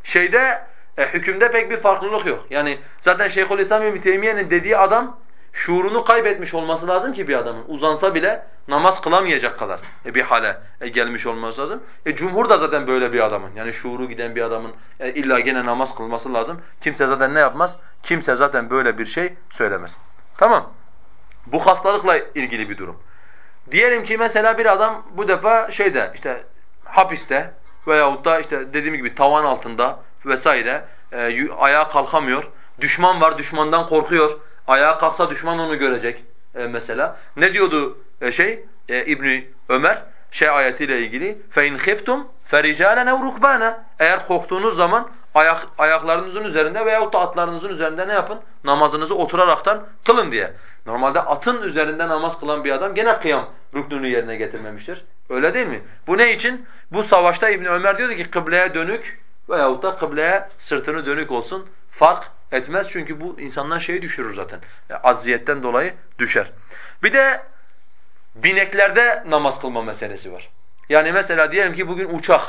şeyde e, hükümde pek bir farklılık yok. Yani zaten Şeyhülislam İbn Teymiye'nin dediği adam şuurunu kaybetmiş olması lazım ki bir adamın uzansa bile namaz kılamayacak kadar e, bir hale e, gelmiş olması lazım. E, cumhur da zaten böyle bir adamın yani şuuru giden bir adamın e, illa gene namaz kılması lazım. Kimse zaten ne yapmaz? Kimse zaten böyle bir şey söylemez. Tamam. Bu hastalıkla ilgili bir durum. Diyelim ki mesela bir adam bu defa şeyde işte hapiste veyahut da işte dediğim gibi tavan altında vesaire e, ayağa kalkamıyor. Düşman var, düşmandan korkuyor. Ayağa kalksa düşman onu görecek e, mesela. Ne diyordu e, şey e, İbni Ömer şey ayetiyle ilgili فَاِنْ خِفْتُمْ فَرِجَالًا اَوْ رُكْبَانًا Eğer korktuğunuz zaman ayak, ayaklarınızın üzerinde veyahut da atlarınızın üzerinde ne yapın? Namazınızı oturaraktan kılın diye. Normalde atın üzerinde namaz kılan bir adam gene kıyam rüknünü yerine getirmemiştir. Öyle değil mi? Bu ne için? Bu savaşta İbn Ömer diyordu ki kıbleye dönük veyahut da kıbleye sırtını dönük olsun. Fark etmez çünkü bu insandan şeyi düşürür zaten. Yani azziyetten dolayı düşer. Bir de bineklerde namaz kılma meselesi var. Yani mesela diyelim ki bugün uçak,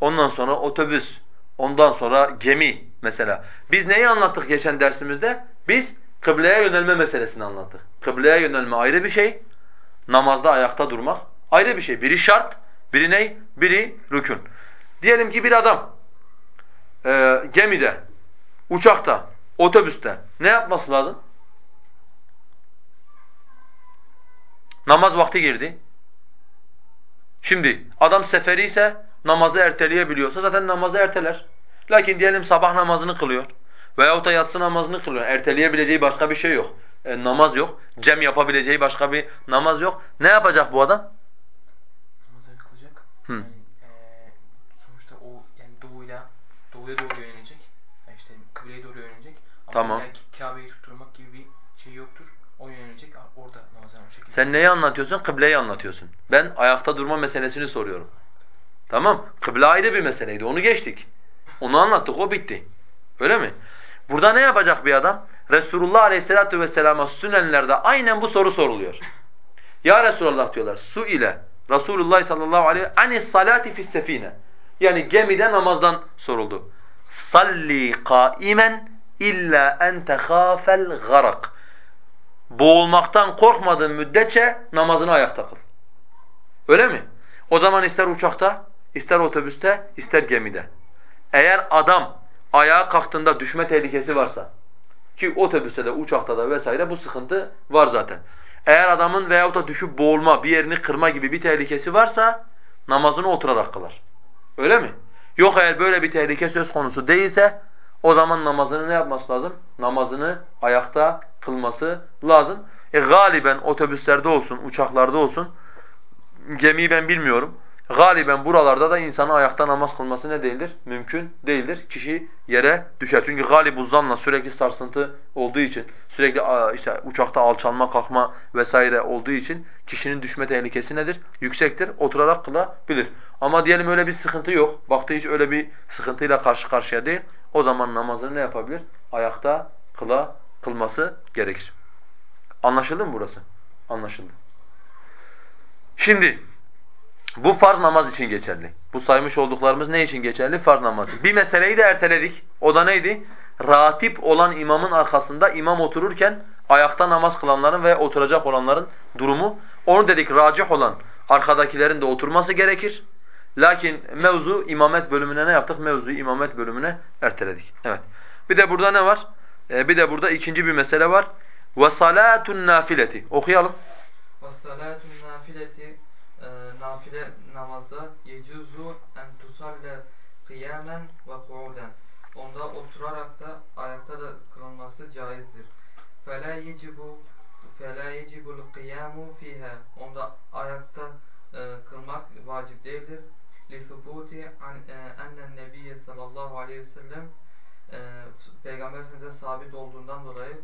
ondan sonra otobüs, ondan sonra gemi mesela. Biz neyi anlattık geçen dersimizde? Biz kıbleye yönelme meselesini anlattık. Kıbleye yönelme ayrı bir şey, namazda ayakta durmak ayrı bir şey. Biri şart, biri ney? Biri rükün. Diyelim ki bir adam e, gemide, uçakta, otobüste ne yapması lazım? Namaz vakti girdi. Şimdi adam seferi ise namazı erteleyebiliyorsa zaten namazı erteler. Lakin diyelim sabah namazını kılıyor veyahut da yatsı namazını kılıyor. Erteleyebileceği başka bir şey yok. E, namaz yok. Cem yapabileceği başka bir namaz yok. Ne yapacak bu adam? Namazı kılacak. Hı. Yani, e, sonuçta o yani doğuyla doğuya doğru yönelecek. Yani işte kıbleye doğru yönelecek. Ama Tamam. belki Kabe'yi tutturmak gibi bir şey yoktur. O yönelecek. Orada namazını o şekilde. Sen neyi anlatıyorsun? Kıbleyi anlatıyorsun. Ben ayakta durma meselesini soruyorum. Tamam? Kıble ayrı bir meseleydi. Onu geçtik. Onu anlattık. O bitti. Öyle mi? Burada ne yapacak bir adam? Resulullah Aleyhisselatü Vesselam'a sünenlerde aynen bu soru soruluyor. Ya Resulullah diyorlar. Su ile Resulullah sallallahu aleyhi ve anis salati fis sefine. Yani gemide namazdan soruldu. Salli kaimen illa en tehafel garak. Boğulmaktan korkmadığın müddetçe namazını ayakta kıl. Öyle mi? O zaman ister uçakta, ister otobüste, ister gemide. Eğer adam ayağa kalktığında düşme tehlikesi varsa ki otobüste de, uçakta da vesaire bu sıkıntı var zaten. Eğer adamın veyahut da düşüp boğulma, bir yerini kırma gibi bir tehlikesi varsa namazını oturarak kılar. Öyle mi? Yok eğer böyle bir tehlike söz konusu değilse o zaman namazını ne yapması lazım? Namazını ayakta kılması lazım. E galiben otobüslerde olsun, uçaklarda olsun, gemiyi ben bilmiyorum. Galiben buralarda da insanın ayakta namaz kılması ne değildir? Mümkün değildir. Kişi yere düşer. Çünkü galibu zanla sürekli sarsıntı olduğu için, sürekli işte uçakta alçalma, kalkma vesaire olduğu için kişinin düşme tehlikesi nedir? Yüksektir. Oturarak kılabilir. Ama diyelim öyle bir sıkıntı yok. Baktı hiç öyle bir sıkıntıyla karşı karşıya değil. O zaman namazını ne yapabilir? Ayakta kıla, kılması gerekir. Anlaşıldı mı burası? Anlaşıldı. Şimdi bu farz namaz için geçerli. Bu saymış olduklarımız ne için geçerli? Farz namaz için. Bir meseleyi de erteledik. O da neydi? Ratip olan imamın arkasında imam otururken ayakta namaz kılanların ve oturacak olanların durumu. Onu dedik racih olan arkadakilerin de oturması gerekir. Lakin mevzu imamet bölümüne ne yaptık? Mevzuyu imamet bölümüne erteledik. Evet. Bir de burada ne var? Ee, bir de burada ikinci bir mesele var. وَصَلَاتُ النَّافِلَةِ Okuyalım. وَالصَّلَاتُ النَّافِلَةِ Nafile namazda yecuzu en tusalle kıyamen ve kuuden. Onda oturarak da ayakta da kılınması caizdir. Fela yecibu fela yecibul kıyamu fiha. Onda ayakta e, kılmak vacip değildir. Li subuti ennen nebiyye sallallahu aleyhi ve sellem e, Peygamber Efendimiz'e sabit olduğundan dolayı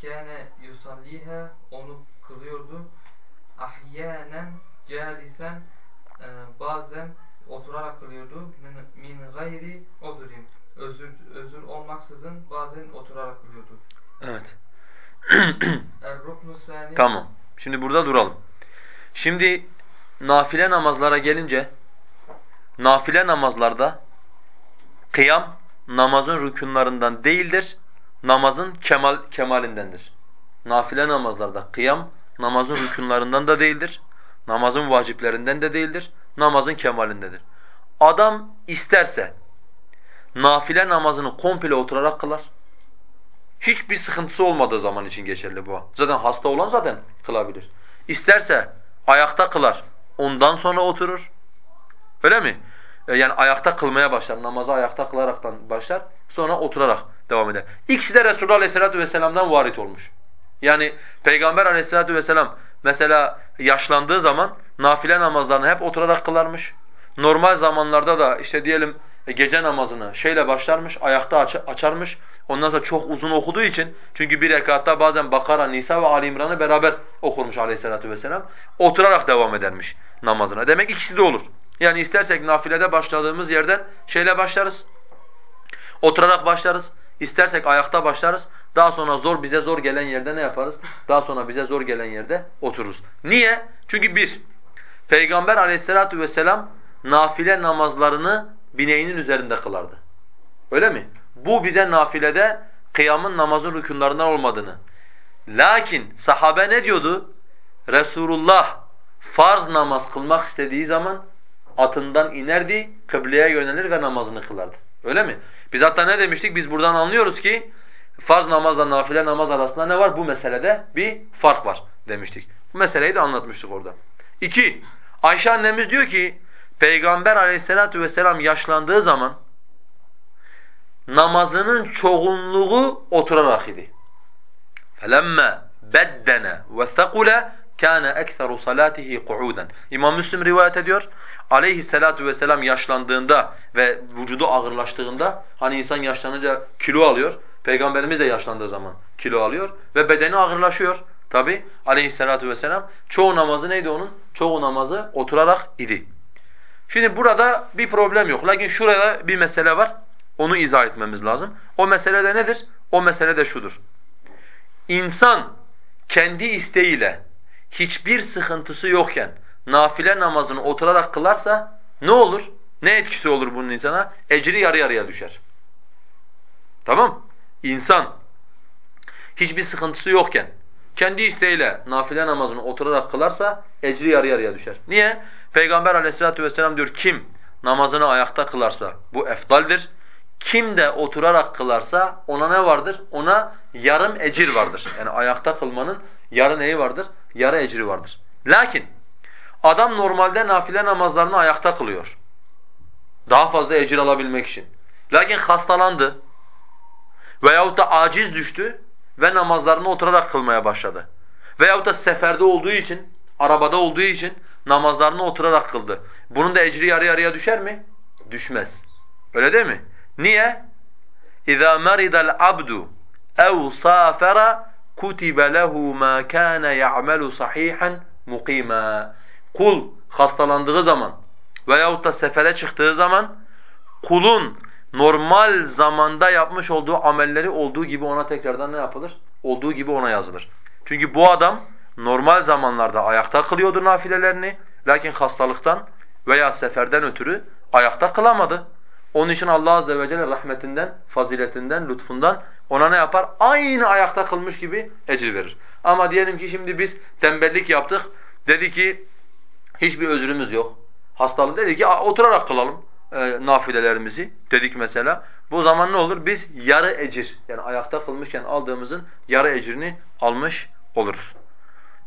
kâne yusalliha onu kılıyordu. Ahyanen calisen e, bazen oturarak kılıyordu. Min, min gayri ozurim. Özür, özür olmaksızın bazen oturarak kılıyordu. Evet. Tamam. Şimdi burada duralım. Şimdi nafile namazlara gelince nafile namazlarda kıyam namazın rükunlarından değildir. Namazın kemal kemalindendir. Nafile namazlarda kıyam namazın rükunlarından da değildir. Namazın vaciplerinden de değildir. Namazın kemalindedir. Adam isterse nafile namazını komple oturarak kılar. Hiçbir sıkıntısı olmadığı zaman için geçerli bu. Zaten hasta olan zaten kılabilir. İsterse ayakta kılar, ondan sonra oturur. Öyle mi? E, yani ayakta kılmaya başlar, namazı ayakta kılaraktan başlar, sonra oturarak devam eder. İkisi de Resulullah Aleyhisselatü Vesselam'dan varit olmuş. Yani Peygamber Aleyhisselatü Vesselam mesela yaşlandığı zaman nafile namazlarını hep oturarak kılarmış. Normal zamanlarda da işte diyelim e, gece namazını şeyle başlarmış, ayakta aç açarmış. Ondan sonra çok uzun okuduğu için çünkü bir rekatta bazen Bakara, Nisa ve Ali İmran'ı beraber okurmuş aleyhissalatu vesselam. Oturarak devam edermiş namazına. Demek ikisi de olur. Yani istersek nafilede başladığımız yerden şeyle başlarız. Oturarak başlarız. İstersek ayakta başlarız. Daha sonra zor bize zor gelen yerde ne yaparız? Daha sonra bize zor gelen yerde otururuz. Niye? Çünkü bir, Peygamber aleyhissalatu vesselam nafile namazlarını bineğinin üzerinde kılardı. Öyle mi? Bu bize nafilede kıyamın namazın rükunlarından olmadığını. Lakin sahabe ne diyordu? Resulullah farz namaz kılmak istediği zaman atından inerdi, kıbleye yönelir ve namazını kılardı. Öyle mi? Biz hatta ne demiştik? Biz buradan anlıyoruz ki farz namazla nafile namaz arasında ne var? Bu meselede bir fark var demiştik. Bu meseleyi de anlatmıştık orada. İki, Ayşe annemiz diyor ki Peygamber aleyhissalatu vesselam yaşlandığı zaman namazının çoğunluğu oturarak idi. فَلَمَّا بَدَّنَ وَثَقُلَ كَانَ اَكْثَرُ صَلَاتِهِ قُعُودًا İmam Müslim rivayet ediyor. Aleyhissalatu vesselam yaşlandığında ve vücudu ağırlaştığında hani insan yaşlanınca kilo alıyor. Peygamberimiz de yaşlandığı zaman kilo alıyor ve bedeni ağırlaşıyor. Tabi aleyhissalatu vesselam çoğu namazı neydi onun? Çoğu namazı oturarak idi. Şimdi burada bir problem yok. Lakin şurada bir mesele var. Onu izah etmemiz lazım. O mesele de nedir? O mesele de şudur. İnsan kendi isteğiyle hiçbir sıkıntısı yokken nafile namazını oturarak kılarsa ne olur? Ne etkisi olur bunun insana? Ecri yarı yarıya düşer. Tamam? İnsan hiçbir sıkıntısı yokken kendi isteğiyle nafile namazını oturarak kılarsa ecri yarı yarıya düşer. Niye? Peygamber aleyhissalatu vesselam diyor kim namazını ayakta kılarsa bu efdaldir. Kim de oturarak kılarsa ona ne vardır? Ona yarım ecir vardır. Yani ayakta kılmanın yarı neyi vardır? Yarı ecri vardır. Lakin adam normalde nafile namazlarını ayakta kılıyor. Daha fazla ecir alabilmek için. Lakin hastalandı veyahut da aciz düştü ve namazlarını oturarak kılmaya başladı. Veyahut da seferde olduğu için, arabada olduğu için namazlarını oturarak kıldı. Bunun da ecri yarı yarıya düşer mi? Düşmez. Öyle değil mi? Niye? اِذَا مَرِضَ الْعَبْدُ اَوْ سَافَرَ كُتِبَ لَهُ مَا كَانَ يَعْمَلُ صَحِيحًا مُقِيمًا Kul hastalandığı zaman veyahut da sefere çıktığı zaman kulun normal zamanda yapmış olduğu amelleri olduğu gibi ona tekrardan ne yapılır? Olduğu gibi ona yazılır. Çünkü bu adam normal zamanlarda ayakta kılıyordu nafilelerini. Lakin hastalıktan veya seferden ötürü ayakta kılamadı. Onun için Allah azze ve celle rahmetinden, faziletinden, lütfundan ona ne yapar? Aynı ayakta kılmış gibi ecir verir. Ama diyelim ki şimdi biz tembellik yaptık. Dedi ki hiçbir özrümüz yok. Hastalık dedi ki oturarak kılalım e, nafilelerimizi dedik mesela. Bu zaman ne olur? Biz yarı ecir yani ayakta kılmışken aldığımızın yarı ecrini almış oluruz.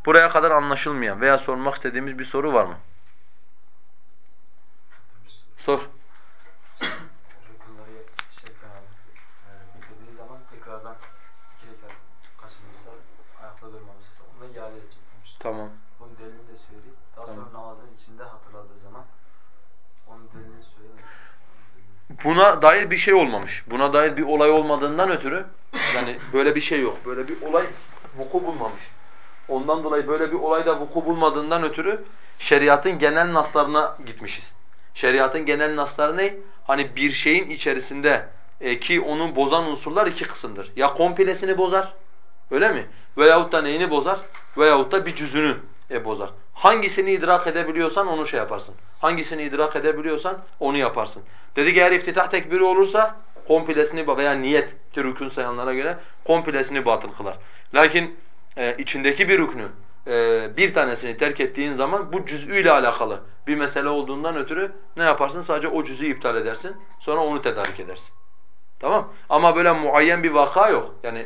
Buraya kadar anlaşılmayan veya sormak istediğimiz bir soru var mı? Sor. Rükunları işlerken abi. Yani bitirdiği zaman tekrardan iki rekat kaçırmışsa, ayakta durmamışsa onu iade edecek demişti. Tamam. Bunun delilini de söyleyeyim. Daha Tamam. sonra namazın içinde hatırladığı zaman onun delilini söyleyeyim. Buna dair bir şey olmamış. Buna dair bir olay olmadığından ötürü yani böyle bir şey yok. Böyle bir olay vuku bulmamış. Ondan dolayı böyle bir olayda vuku bulmadığından ötürü şeriatın genel naslarına gitmişiz. Şeriatın genel nasları ne? Hani bir şeyin içerisinde e, ki onun bozan unsurlar iki kısımdır. Ya komplesini bozar, öyle mi? Veyahut da neyini bozar? Veyahut da bir cüzünü e, bozar. Hangisini idrak edebiliyorsan onu şey yaparsın. Hangisini idrak edebiliyorsan onu yaparsın. Dedi ki eğer iftitah tekbiri olursa komplesini veya niyet ki rükün sayanlara göre komplesini batıl kılar. Lakin e, içindeki bir rüknü e, bir tanesini terk ettiğin zaman bu cüz'ü ile alakalı bir mesele olduğundan ötürü ne yaparsın? Sadece o cüz'ü iptal edersin. Sonra onu tedarik edersin. Tamam? Ama böyle muayyen bir vaka yok. Yani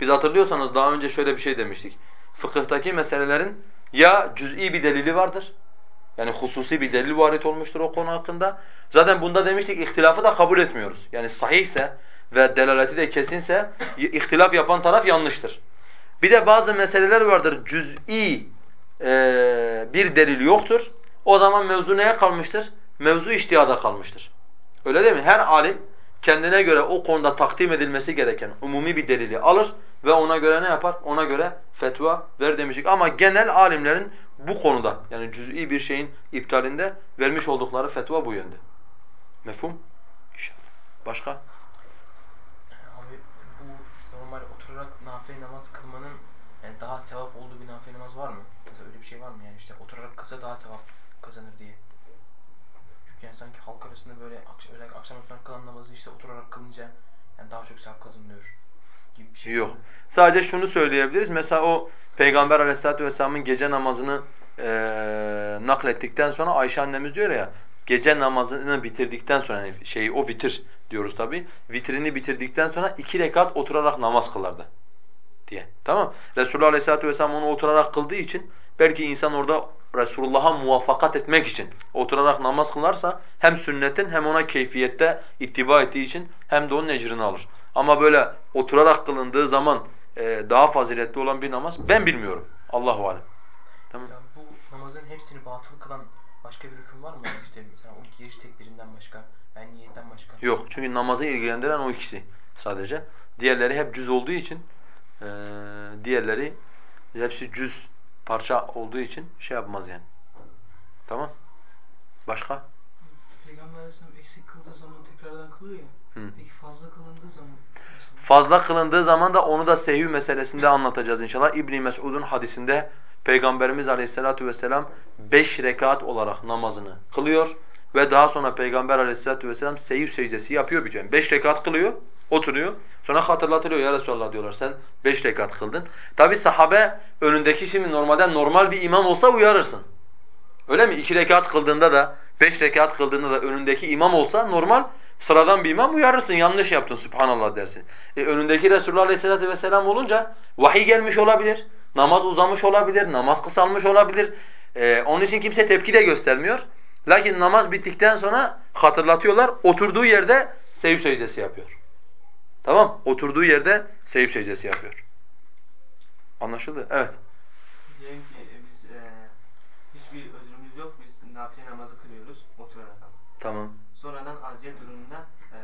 biz hatırlıyorsanız daha önce şöyle bir şey demiştik. Fıkıhtaki meselelerin ya cüz'i bir delili vardır. Yani hususi bir delil varit olmuştur o konu hakkında. Zaten bunda demiştik ihtilafı da kabul etmiyoruz. Yani sahihse ve delaleti de kesinse ihtilaf yapan taraf yanlıştır. Bir de bazı meseleler vardır cüz'i e, bir delil yoktur. O zaman mevzu neye kalmıştır? Mevzu iştihada kalmıştır. Öyle değil mi? Her alim kendine göre o konuda takdim edilmesi gereken umumi bir delili alır ve ona göre ne yapar? Ona göre fetva ver demiştik. Ama genel alimlerin bu konuda yani cüz'i bir şeyin iptalinde vermiş oldukları fetva bu yönde. Mefhum? Başka? Abi bu normal oturarak nafile namaz kılmanın yani daha sevap olduğu bir nafile namaz var mı? Mesela öyle bir şey var mı yani işte oturarak kılsa daha sevap kazanır diye. Çünkü yani sanki halk arasında böyle özellikle akşam sonra kılan namazı işte oturarak kılınca yani daha çok sevap kazanılıyor şey Yok. Sadece şunu söyleyebiliriz. Mesela o Peygamber Aleyhisselatü vesselam'ın gece namazını e, naklettikten sonra Ayşe annemiz diyor ya gece namazını bitirdikten sonra yani şey o vitir diyoruz tabi. Vitrini bitirdikten sonra iki rekat oturarak namaz kılardı diye. Tamam? Resulullah Aleyhisselatü vesselam onu oturarak kıldığı için belki insan orada Resulullah'a muvaffakat etmek için oturarak namaz kılarsa hem sünnetin hem ona keyfiyette ittiba ettiği için hem de onun ecrini alır. Ama böyle oturarak kılındığı zaman e, daha faziletli olan bir namaz ben bilmiyorum. Allahu alem. Tamam. Ya bu namazın hepsini batıl kılan başka bir hüküm var mı? İşte mesela o giriş tekbirinden başka, yani niyetten başka. Yok. Çünkü namazı ilgilendiren o ikisi sadece. Diğerleri hep cüz olduğu için e, diğerleri hepsi cüz parça olduğu için şey yapmaz yani. Tamam? Başka? Peygamber Aleyhisselam eksik kıldığı zaman tekrardan kılıyor ya. Hı. Peki fazla kılındığı zaman? Fazla kılındığı zaman da onu da sehvi meselesinde anlatacağız inşallah. İbn Mes'ud'un hadisinde Peygamberimiz Aleyhissalatu vesselam beş rekat olarak namazını kılıyor ve daha sonra Peygamber Aleyhissalatu vesselam seyif secdesi yapıyor bir yani beş rekat kılıyor, oturuyor. Sonra hatırlatılıyor ya Resulallah diyorlar sen beş rekat kıldın. Tabi sahabe önündeki şimdi normalde normal bir imam olsa uyarırsın. Öyle mi? İki rekat kıldığında da Beş rekat kıldığında da önündeki imam olsa normal sıradan bir imam uyarırsın. Yanlış yaptın subhanallah dersin. E, önündeki Resulullah aleyhissalatu vesselam olunca vahiy gelmiş olabilir. Namaz uzamış olabilir. Namaz kısalmış olabilir. E, onun için kimse tepki de göstermiyor. Lakin namaz bittikten sonra hatırlatıyorlar. Oturduğu yerde sevip secdesi yapıyor. Tamam? Oturduğu yerde sevip secdesi yapıyor. Anlaşıldı? Evet. Diyelim ki e, biz e, hiçbir özrümüz yok. Biz nafile namazı kılıyoruz oturarak ama. Tamam. Sonradan aziyet durumunda e,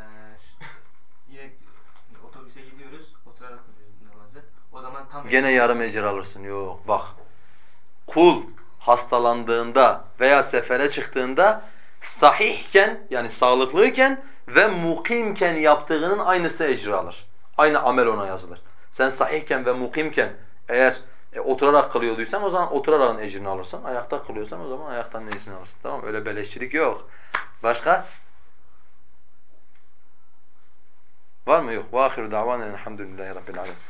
yine otobüse gidiyoruz. Oturarak kılıyoruz namazı. O zaman tam Gene yarım ecir alırsın. Yok bak. Kul hastalandığında veya sefere çıktığında sahihken yani sağlıklıyken ve mukimken yaptığının aynısı ecri alır. Aynı amel ona yazılır. Sen sahihken ve mukimken eğer e, oturarak kılıyorduysan o zaman oturarak ecrini alırsın. Ayakta kılıyorsan o zaman ayaktan ecrini alırsın. Tamam mı? Öyle beleşçilik yok. Başka? Var mı? Yok. وآخر دعوانا الحمد لله رب العالمين